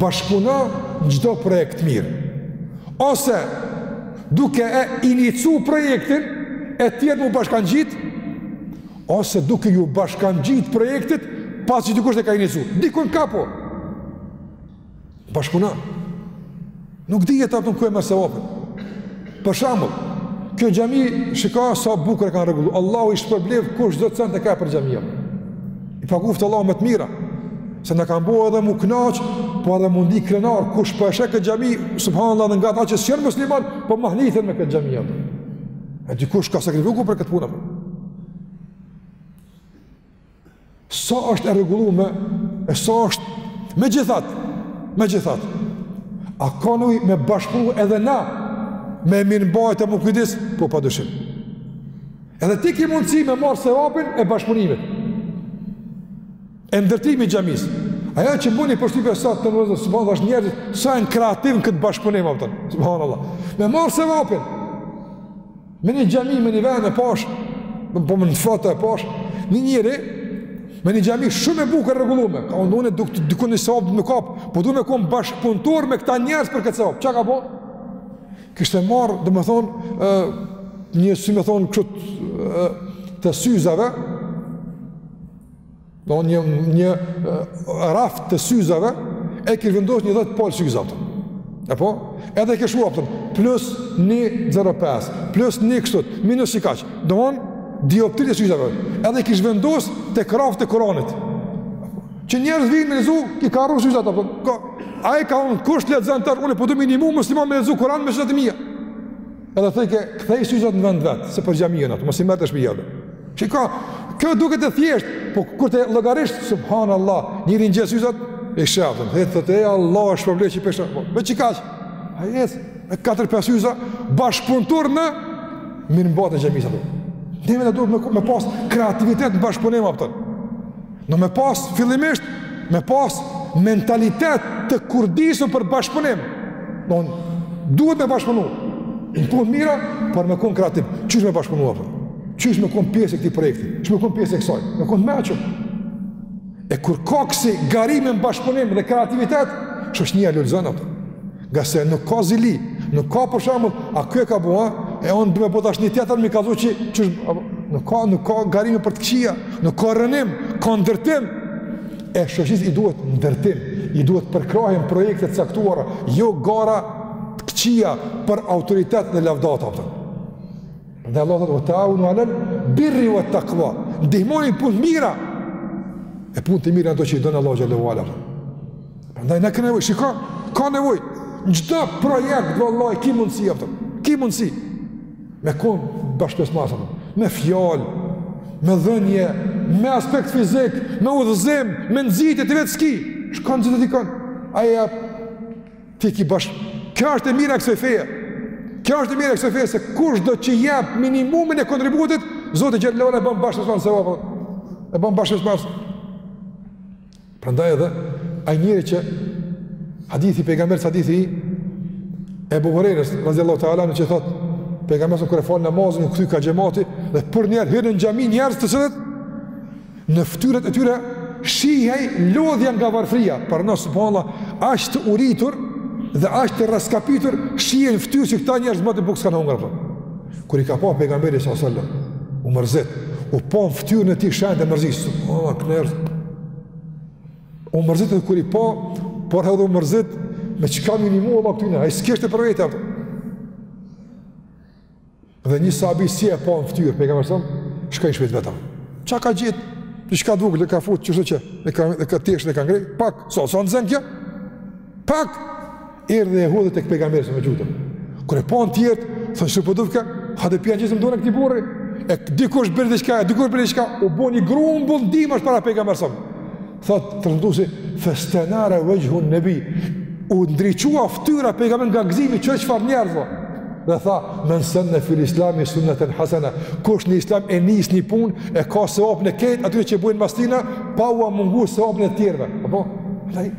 bashkëpuna në çdo projekt të mirë, ose duke e inicu projektin, e tjerë m'u bashkangjitë, ose duke ju bashkangjitë projektit, pasi që dikush e ka inicu, dikun kape, bashkëpuna, Nuk dihet atë ku e merr sevapin. Për shembull, kjo xhami shiko sa bukur e kanë rregullu. Allahu i shpërbleftë kush çdo cent e ka për xhaminë. I paguft Allahu me të mira. Se na kanë bo edhe m'u knaq, po edhe m'u ndi krenar kush po e sheh këtë xhami, subhanallah edhe nga ata që s'janë musliman, po mahniten me këtë xhami. A dikush ka sakrifiku për këtë punë? Sa është e rregullume e sa është megjithatë, megjithatë. A ka nevojë me bashkëpunu edhe na me mirëmbajt e m'u kujdes? Po pa dyshim. Edhe ti ki mundësi me marrë sevapin e bashkëpunimit e ndërtimit të xhamisë. Ajo që bon një përshtypje sa, të nderuar vëllezër, subhanallah, është njerëzit, sa janë kreativë në këtë bashkëpunim, a po kupton, subhanallah. Me marrë sevapin. Në një xhami, në një ven e pash, po në një foto e pash, një njeri, në një xhami shumë e bukër e rregullume, ka unë unë dukë të dukë një sabë n'kap, po du me konë bashkëpuntor me këta njerës për këtë sabë, që ka po? Kishte marrë, domethonë, një, si me thonë, kështu të syzave, Domethonë një raft të syzave e kish vendos një dhjetë palë syza ato. Apo edhe kish shkru ato plus 1.05 plus 1 kështu minus kaq. Domethonë dioptri të syzave. Edhe i kish vendos tek raft i Kuranit. Që njerëz vinë me lexu, i ka harru syzat apo. Ka ai ka un kush lexon tar unë po du minimum musliman me lexu Kuran me zot mia. Edhe thojke, kthej syzat në vend vet, se për xhaminë atë, mos i merr të shpija dhe. Që ka, kjo duket e thjeshtë, po kur të llogaritsh, subhanallah, njeri i ngjet syzat, e sheh, dhe thotë e Allah, e shpërblej që i peshtë, po, me që ka që, a e së, e katër palë syza, bashkëpuntor në mirëmbajtjen e xhamisë atë. Neve na duhet me, me pas kreativitet në bashkëpunim apëtën. Ne me pas, fillimisht, me pas mentalitet të kurdisun për bashkëpunim. Ne na duhet me bashkëpunu. Në punë të mira, por me konë kreativ. Qysh me bashkëpunu, apë? Qysh me konë pjesë e këtij projekti? Qysh me konë pjesë e kësaj? Me konë meqëm. E kur ka kësi garime në bashkëpunim dhe kreativitet, shoqnia lulëzon, apë? Nga se nuk ka zili, nuk ka për shembull, a ky e ka bo, e unë du me bo tash një tjetër më ka thonë që nuk ka nuk ka garime për të këqija, nuk ka rrënim, ka ndërtim. E shoqërisë i duhet ndërtim, i duhet përkrahim projekte të caktuara, jo gara të këqija për autoritet dhe lavdata ato. Dhe Allah thotë ue teauenu alel birri vet tekva, ndihmoni në punë të mira, e punë të mira janë ato që i don Allah xhele u alë. Prandaj na kem nevojë, shikoj, ka nevojë. Çdo projekt vallai ki mundsi apo. Ki mundsi. Me kon bashkëpjesëmarrës, me fjalë, me dhënje, me aspekt fizik, me udhëzim, me nxitje ti vetë s'ki. Shko nxite dikon. Aja, ti ki bashkë. Kjo është e mira e kësaj feje. Kjo është e mira e kësaj feje, se kushdo që jep minimumin e kontributit, Zoti Gjellera e bën bashkëpjesëmarrës, e bën bashkëpjesëmarrës. Prandaj edhe ai njeri që hadithi i pejgamberit hadithi i Ebu Hurejrës radhiyallahu ta'ala anhu që thot pejgamberi kur e fal namazin u kthy ka xhemati dhe përnjëherë hyn në xhami njerëz të cilët në fytyrat e tyre shihej lodhja nga varfria për në subhanallah aq të uritur dhe aq të rraskapitur shihej në fytyrë që këta njerëz moti bukë s'kanë hungur ato Kur i ka pa pejgamberi salallahu alajhi wasallam, u mërzit, u pa në fytyrën e tij shenjat e mërzisë. Oh, kner. U mërzit kur i pa, por edhe u mërzit me çka me i ndihmu Allah këtyne. Ai s'kishte për vete. Dhe një sahabi si e pa në fytyrë pejgamberin sallallahu alajhi wasallam, shkoi shpejt vetëm. Çka ka gjet? Diçka dukë, e ka fut qështu që e ka e ka tesha e ka ngre, pak, sa, sa nxen kjo? Pak erdhi e hodhi tek pejgamberi s.a.s. me xhuten. Kur e panë tjerët, thonë qështu po duhka, hajt t'ia japim dorën këtij burri. E dikush bën diçka, dikush bën diçka, u bo një grumbull ndihmash para pejgamberit s.a.s. Thot trëndusi festenara wajhu nabi. U ndriçua fytyra pejgamberit nga gëzimi çoj çfarë njerëz. Dhe tha, men senne fil islami sunneten hasana, kush në islam e nis një punë, e ka sevapin e krejt atyre që bojnë mas tina, pa ua mungu sevapin e tjerëve. Apo?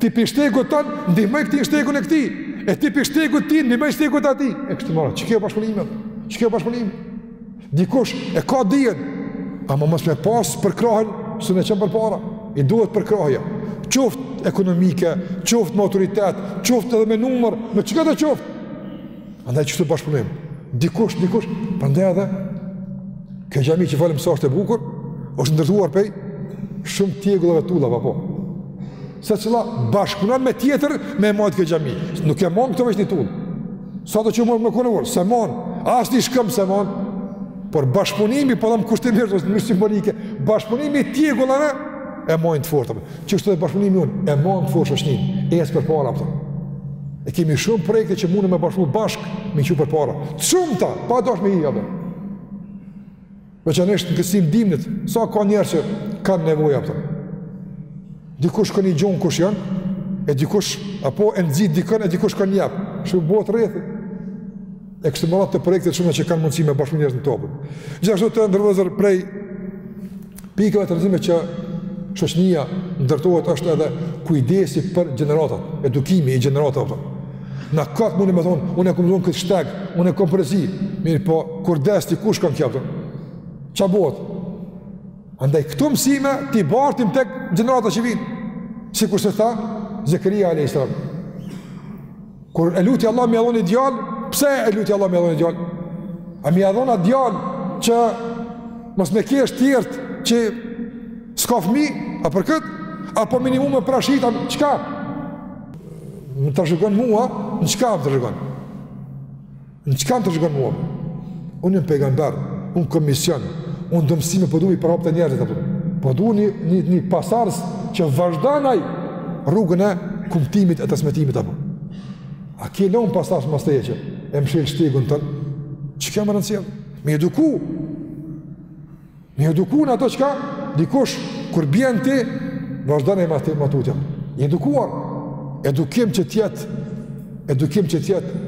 Ti pi shtegut tënd, ndihmoj këtij në shtegun e këtij. E ti pi shtegut tij, ndihmoj shtegut atij. E kështu me radhë, qeky bashkëpunim. Qeky bashkëpunim. Dikush e ka dijen, ama mos me pas përkrahjen, s'un e çon përpara. I duhet përkrahja. Qoftë ekonomike, qoftë me autoritet, qoftë edhe me numër, me çkado qoftë. Andaj qështu bashkëpunim. Dikush, dikush, prandaj edhe kjo xhami që falemi sa është e bukur, është ndërtuar prej shumë tjegullave tullave apo. Secila bashkëpunon me tjetër me e majt kjo xhami. Nuk e man këtë veç një tullë. Sado që me kon, s'e man. As një shkëmb s'e man. Por bashkëpunimi po them kushtimisht është një simbolike. Bashkëpunimi i tjegullave e majnë të fortë. Qështu edhe bashkëpunimi ynë, e man të fortë shoqninë, e ec përpara, kupton. E kemi shumë projekte që mundemi me bashkëpunu bashkë, me i çu përpara. Të shumta, pa të është me i jabë. Veçanërisht në këtë stinë dimnit, sa ka njerëz që kanë nevoja, kupton. Dikush kon i gjen kush janë, e dikush, apo e nxit dikën, e dikush kon jep. Shumë bohet rrethi. E kështu me radhë projekte të shumta që kanë mundësi me bashkëpunu njerëzit në popull. Gjithashtu të nderuar vëllezër prej Pikave të rëndësishme që shoqnia ndërtohet është edhe kujdesi për gjeneratat, edukimi i gjeneratave. Najkush mundet me thonë, unë e kam këtë shteg, unë e kam përzi, mirëpo, kur des ti, kush ka me e kap? Ça bohet? Andaj, këto mësime, t'i bartim tek gjenerata që vijnë, sikurse tha, Zekeria a.s. Kur e luti Allahun me ia dhon një djalë, pse e luti Allahun me ia dhon një djalë? A me ia dhon një djalë që mos me kesh tjerët që s'ka fëmi, a për kët? Apo me i ndihmu me prashit, a për çka? Më trashëgon mua, në çka më trashëgon? Në çka më trashëgon mua? Unë jam pejgamber, unë kam mision, unë do mësime po du me i përhap te njerëzit apo. Po du një një, një pasardhës që vazhdon ai rrugën e kumtimit e transmetimit apo. A ke lënë pasardhës mas teje që e mshel shtegun tënd? Çka me rëndësi? Me eduku. Me i eduku në ato çka, dikush, kur bjen ti, vazhdon ai ma, ma tutje. I edukuar, edukim që t'jetë, edukim që t'jetë,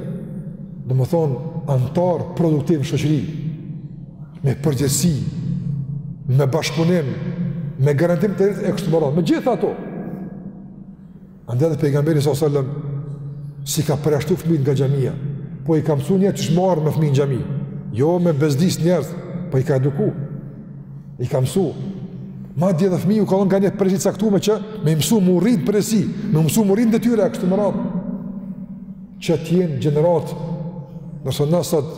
domethënë, anëtar produktiv në shoqëri, me përgjegjësi, me bashkëpunim, me garantim të rritë e kështu me radhë, me gjitha ato. Andaj dhe pejgamberi s.a.s. s'i ka përjashtu fëmijët nga xhamija, po i ka mësu njerëzit qysh me ardhë me fëmijë në xhami, jo me bezdis njerëzit, po i ka eduku, i ka mësu. Madje edhe fëmijëve u ka lon nga një përgjegjësi të caktume që me mësu marrin përgjegjësi, me mësu marrin detyrë, e kështu me radhë, që t'jenë gjeneratë, ndërsa na sot,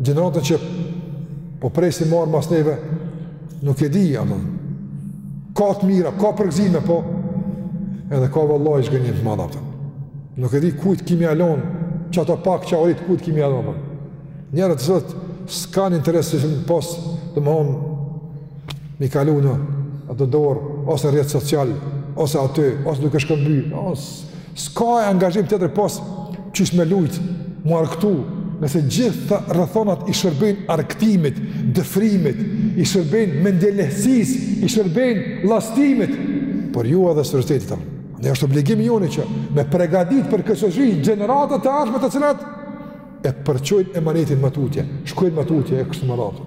gjeneratën që po presim me ardhë mas neve, nuk e di, apo. Ka të mira, ka përgëzime, po, edhe ka vëlla zhgënjime të mëdha, apo. Nuk e di kujt kemi me ia lon, qato pak që u arrit, kujt kemi me ia lon, apo. Njerëzit të cilët, s'kanë interes që shumë pos, domethënë, mi kalu njato do orë, ose rrjet social, ose aty, ose duke shkëmby, ose S'ka angazhim tjetër pos qysh me lujt, m'u argëtu, nëse gjithë rrethanat i shërbejnë argëtimit, dëfrimit, i shërbejnë mendjelehtësisë, i shërbejnë llastimit, por jo edhe seriozitetit, apo. Andaj është obligimi joni që me pregatit për këtë shoqëri gjenerata të ardhshme të cilat e përçojnë emanetin ma tutje, shkojnë ma tutje e kështu me radhë.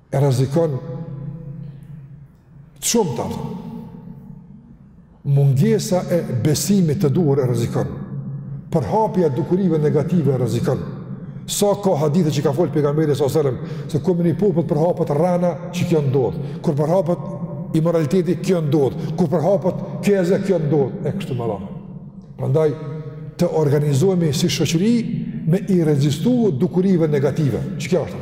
e rrezikon shumë të aftë. Mungesa e besimit të duhur e rrezikon. Përhapja e dukurive negative e rrezikon. Sa ka hadithe që ka folë pejgamberi s.a.s., se kur në një popull përhapet rrena qe kjo ndodh, kur përhapet imoraliteti kjo ndodh, kur përhapet keze kjo ndodh, e kështu me radhë. Prandaj, të organizohemi si shoqëri me i rezistu dukurive negative. Që kjo është?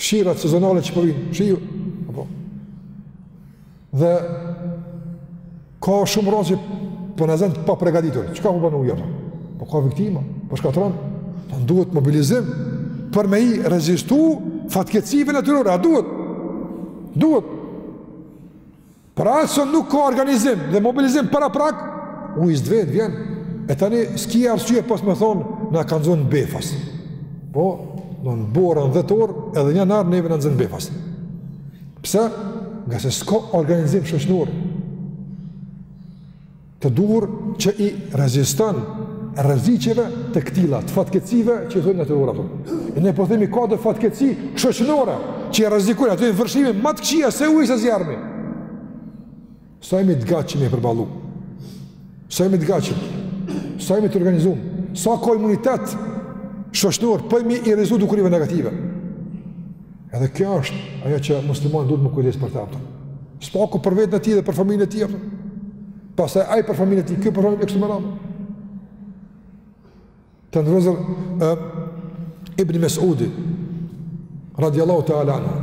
shirat sezonale që po vijnë, shiu, apo. Dhe ka shumë raste po na zënë pa përgatitur. Çka po bën ujët? Po ka viktima, po shkatërron. Po duhet mobilizim për me i rezistu fatkeqësive natyrore, a duhet? Duhet. Pra nëse nuk ka organizim dhe mobilizim paraprak, uji s'të vet, vjen. E tani s'ki arsye pos me thon na ka zon befas. Po, domethënë bora në dhjetor edhe në janar neve na zon befas. Pse? Ngase s'ka organizim shoqnor. të duhur që i reziston rreziqeve të këtilla, të fatkeqësive që i thonë natyrore ato. E ne po themi ka edhe fatkeqësi shoqnore që rrezikojnë ato vërshime më të këqija se uji se zjarmi. Sa jemi të gatshëm me përballu. Sa jemi të gatshëm. Sa jemi të organizum. Sa ka imunitet shoqnor për me i rezistu dukurive negative. Edhe kjo është ajo që muslimani duhet m'u kujdes për ta. S'paku për veten e tij dhe për familjen e tij. Pastaj ai për familjen e tij, ky për familjen e kësaj rrugë. Te ndodhia e Ibn Mesudi radiallahu ta'ala anhu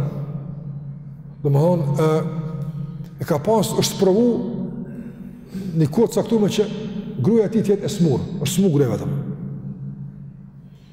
domethonë e ka pas është provu një kohë të caktume që gruja e tij të jetë e smurë është smu gruja e vet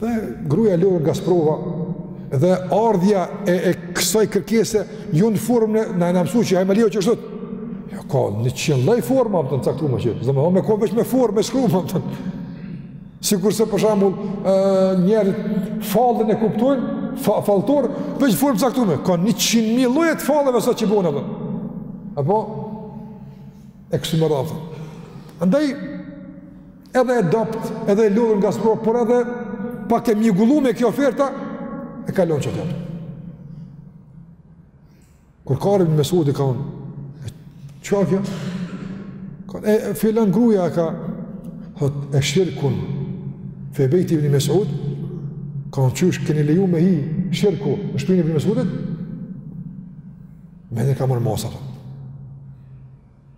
Dhe gruja e lodhun nga sprova dhe ardhja e, e kësaj kërkese jo në formë na na mësu që hajmalia që është ja ka njëqind lloj formë apëtë të caktume që domethanë me kon veç me formë me shkru apëtë si kurse për shambull njerëzit fallin e kuptojnë fa, falltor veç formë të caktume ka njëqind mijë lloje të falleve saqë bon apëtë apo e kështu me radhë andaj edhe e dobët, edhe e lodhur nga sprova, por edhe pak e mjegullume kjo oferta, e kalon qato. Kur ka hi Ibni Mesudi ka thonë, e ç'a kjo? Ka, e, e filan gruja ka, thot, e shirkun, fi bejti Ibni Mesud, ka thonë qysh, keni leju me hi, shirku, në shpinë e Ibni Mesudit, menjëherë ka marrë masa, thot.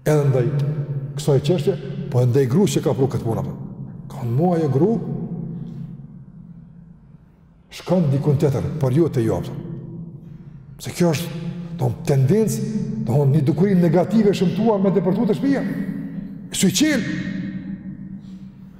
Edhe ndaj kësaj çështjeje, po edhe ndaj gruas që ka pru këtë punë. Ka në mua ajo gru, shkon dikun tjetër, por ju jo të jopë. Se kjo është tendencë, domethonë një dukuri negative e shëmtuar me depërtu te shpia. Secili,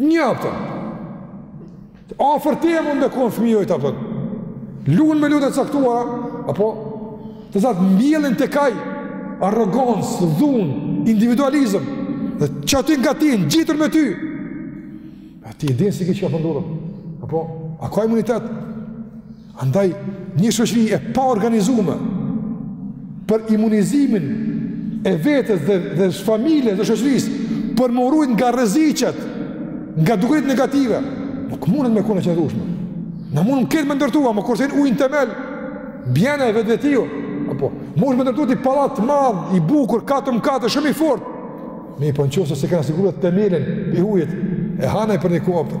Njëtën. Afër teje mundet me konë fëmija yt aty. Lun me lujna të caktuara, apo të cilat mbjellin tek ai, arrogancë, dhunë, individualizëm, dhe qaty ngat, i ngjitur me ty. A ti e dinë s'e ke çka po ndodh? Apo, a ka imunitet? Andaj, një shoqëri e paorganizume për imunizimin e vetes dhe, dhe familjes dhe shoqërisë për m'u rujt nga rreziqet, nga dukuritë negative, nuk mundet me konë e qëndrushme. Nuk mundet me qenë e ndërtuar, me kërcënu uji në temel, bjen e vetvetiu, apo, mundesh me ndërtu ti pallat të madh, i bukur, kat mbi kat, shumë i fort, mirëpo në qoftë se s'e ke siguru temelin prej ujit, e han ai për një kohë.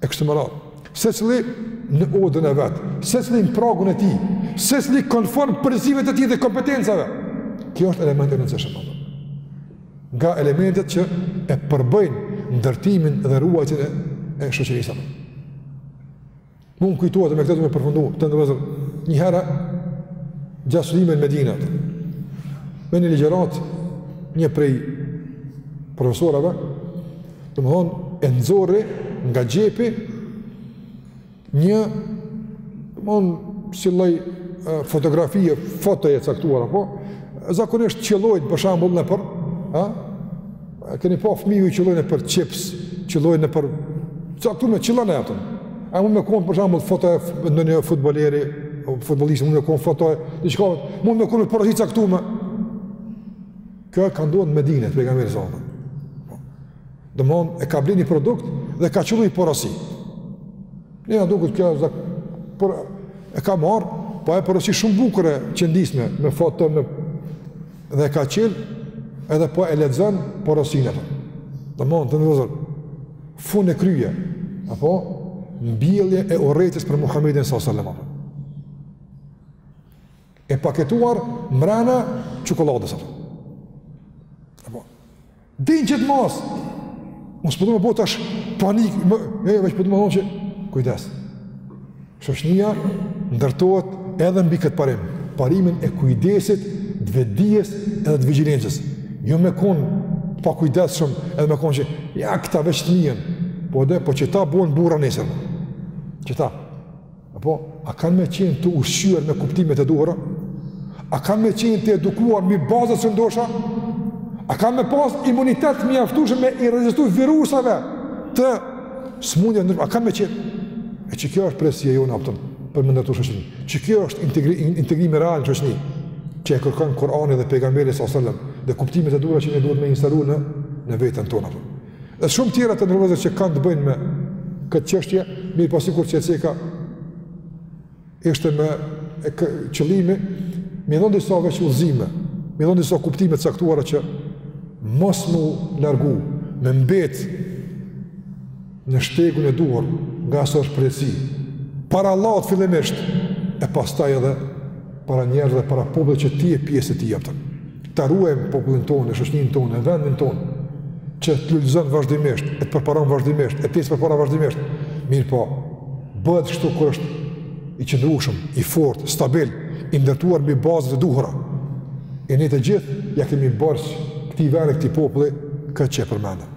E kështu me radhë. Secili në odën e vet, secili në pragun e tij, secili konform përgjegjësive të tij dhe kompetencave. Kjo është element i rëndësishëm. Nga elementet që e përbëjnë ndërtimin dhe ruajtjen e, e shoqërisë. M'u kujtua, me këtë du me përfundu, të nderuar vëllezër, një herë, gjatë studimeve në Medine, me një ligjëratë, një prej profesorave, Domethënë, e nxori nga xhepi një, domethënë, si lloj fotografie, foto e caktuar, apo, zakonisht qëllojnë për shembull nëpër, a, e këni pa fëmijët qëllojnë nëpër çips, qëllojnë nëpër, caktume qëllon e atëm, a mund me kon për shembull foto e ndonjë futbolleri, futbollisti, mund me kon foto e diçka, mund me kon me porosi t'caktume, Kjo ka ndodhur në Medinë të Pejgamberit sallallahu alajhi wasallam. Po. Domthon e ka ble një produkt dhe ka qëllu ni porosi. Ne na duket kjo është por e ka marr, po e porosi shumë bukur e qëndisme me foto me dhe e ka çel edhe po e lexon porosinë atë. Domthon të ndozon fund e krye apo mbjellje e urrejtjes për Muhamedin sallallahu alajhi wasallam. e paketuar mrena çokoladës. Apo. Din çet mos. Mos po du me bo tash panik, merr vesh, po domethënë që kujdes. Shoqnia ndërtohet edhe mbi këtë parim, parimin e kujdesit, të vetëdijes edhe të vigjilencës. Jo me kon pakujdesshëm, edhe me thon që ja këta veç fëmijë jan. Po de, po qita bohen burra nesër. Qita. Apo, a kanë me qenë të ushqyër me kuptimet e duhra? A kanë me qenë të edukuar mi baza të shëndosha? A kanë me pas imunitet të mjaftushëm me i rezistu virusave, smundjeve t'ndryshme? A kanë me qenë? E qikjo është përgjegjësia jonë, a kupton, për me ndërtu shoqni. Qikjo është integri, integrimi real në shoqni, që e kërkon Kurani dhe Pejgamberi s.a.s. dhe kuptimet e duhura që ne duhet me instalu në, në veten tonë, a kupton. Dhe shumë tjera, të nderuar vëllezër, që kanë të bëjnë me këtë çështje, mirëpo sikur që e ceka ishte me e kë, qëllimi, me i dhënë disa veç udhëzime, me i dhënë disa kuptime të caktuara që mos m'u largu, me mbet në shtegun e duhur ngase është përgjegjësi para Allahut fillimisht, e pastaj edhe para njerëzve dhe para popullit që ti je pjesë e tij, a kupton. Ta ruajmë popullin tonë, shoqërinë tonë, vendin tonë, që të lulëzon vazhdimisht, e të përparon vazhdimisht, e të ecë përpara vazhdimisht. Mirëpo, bëhet kështu kur është i qëndrushëm, i fortë, stabil, i ndërtuar mbi bazat e duhura. E ne të gjithë, ia kemi borxh këtij vendi, këtij populli, këtë që e përmendëm.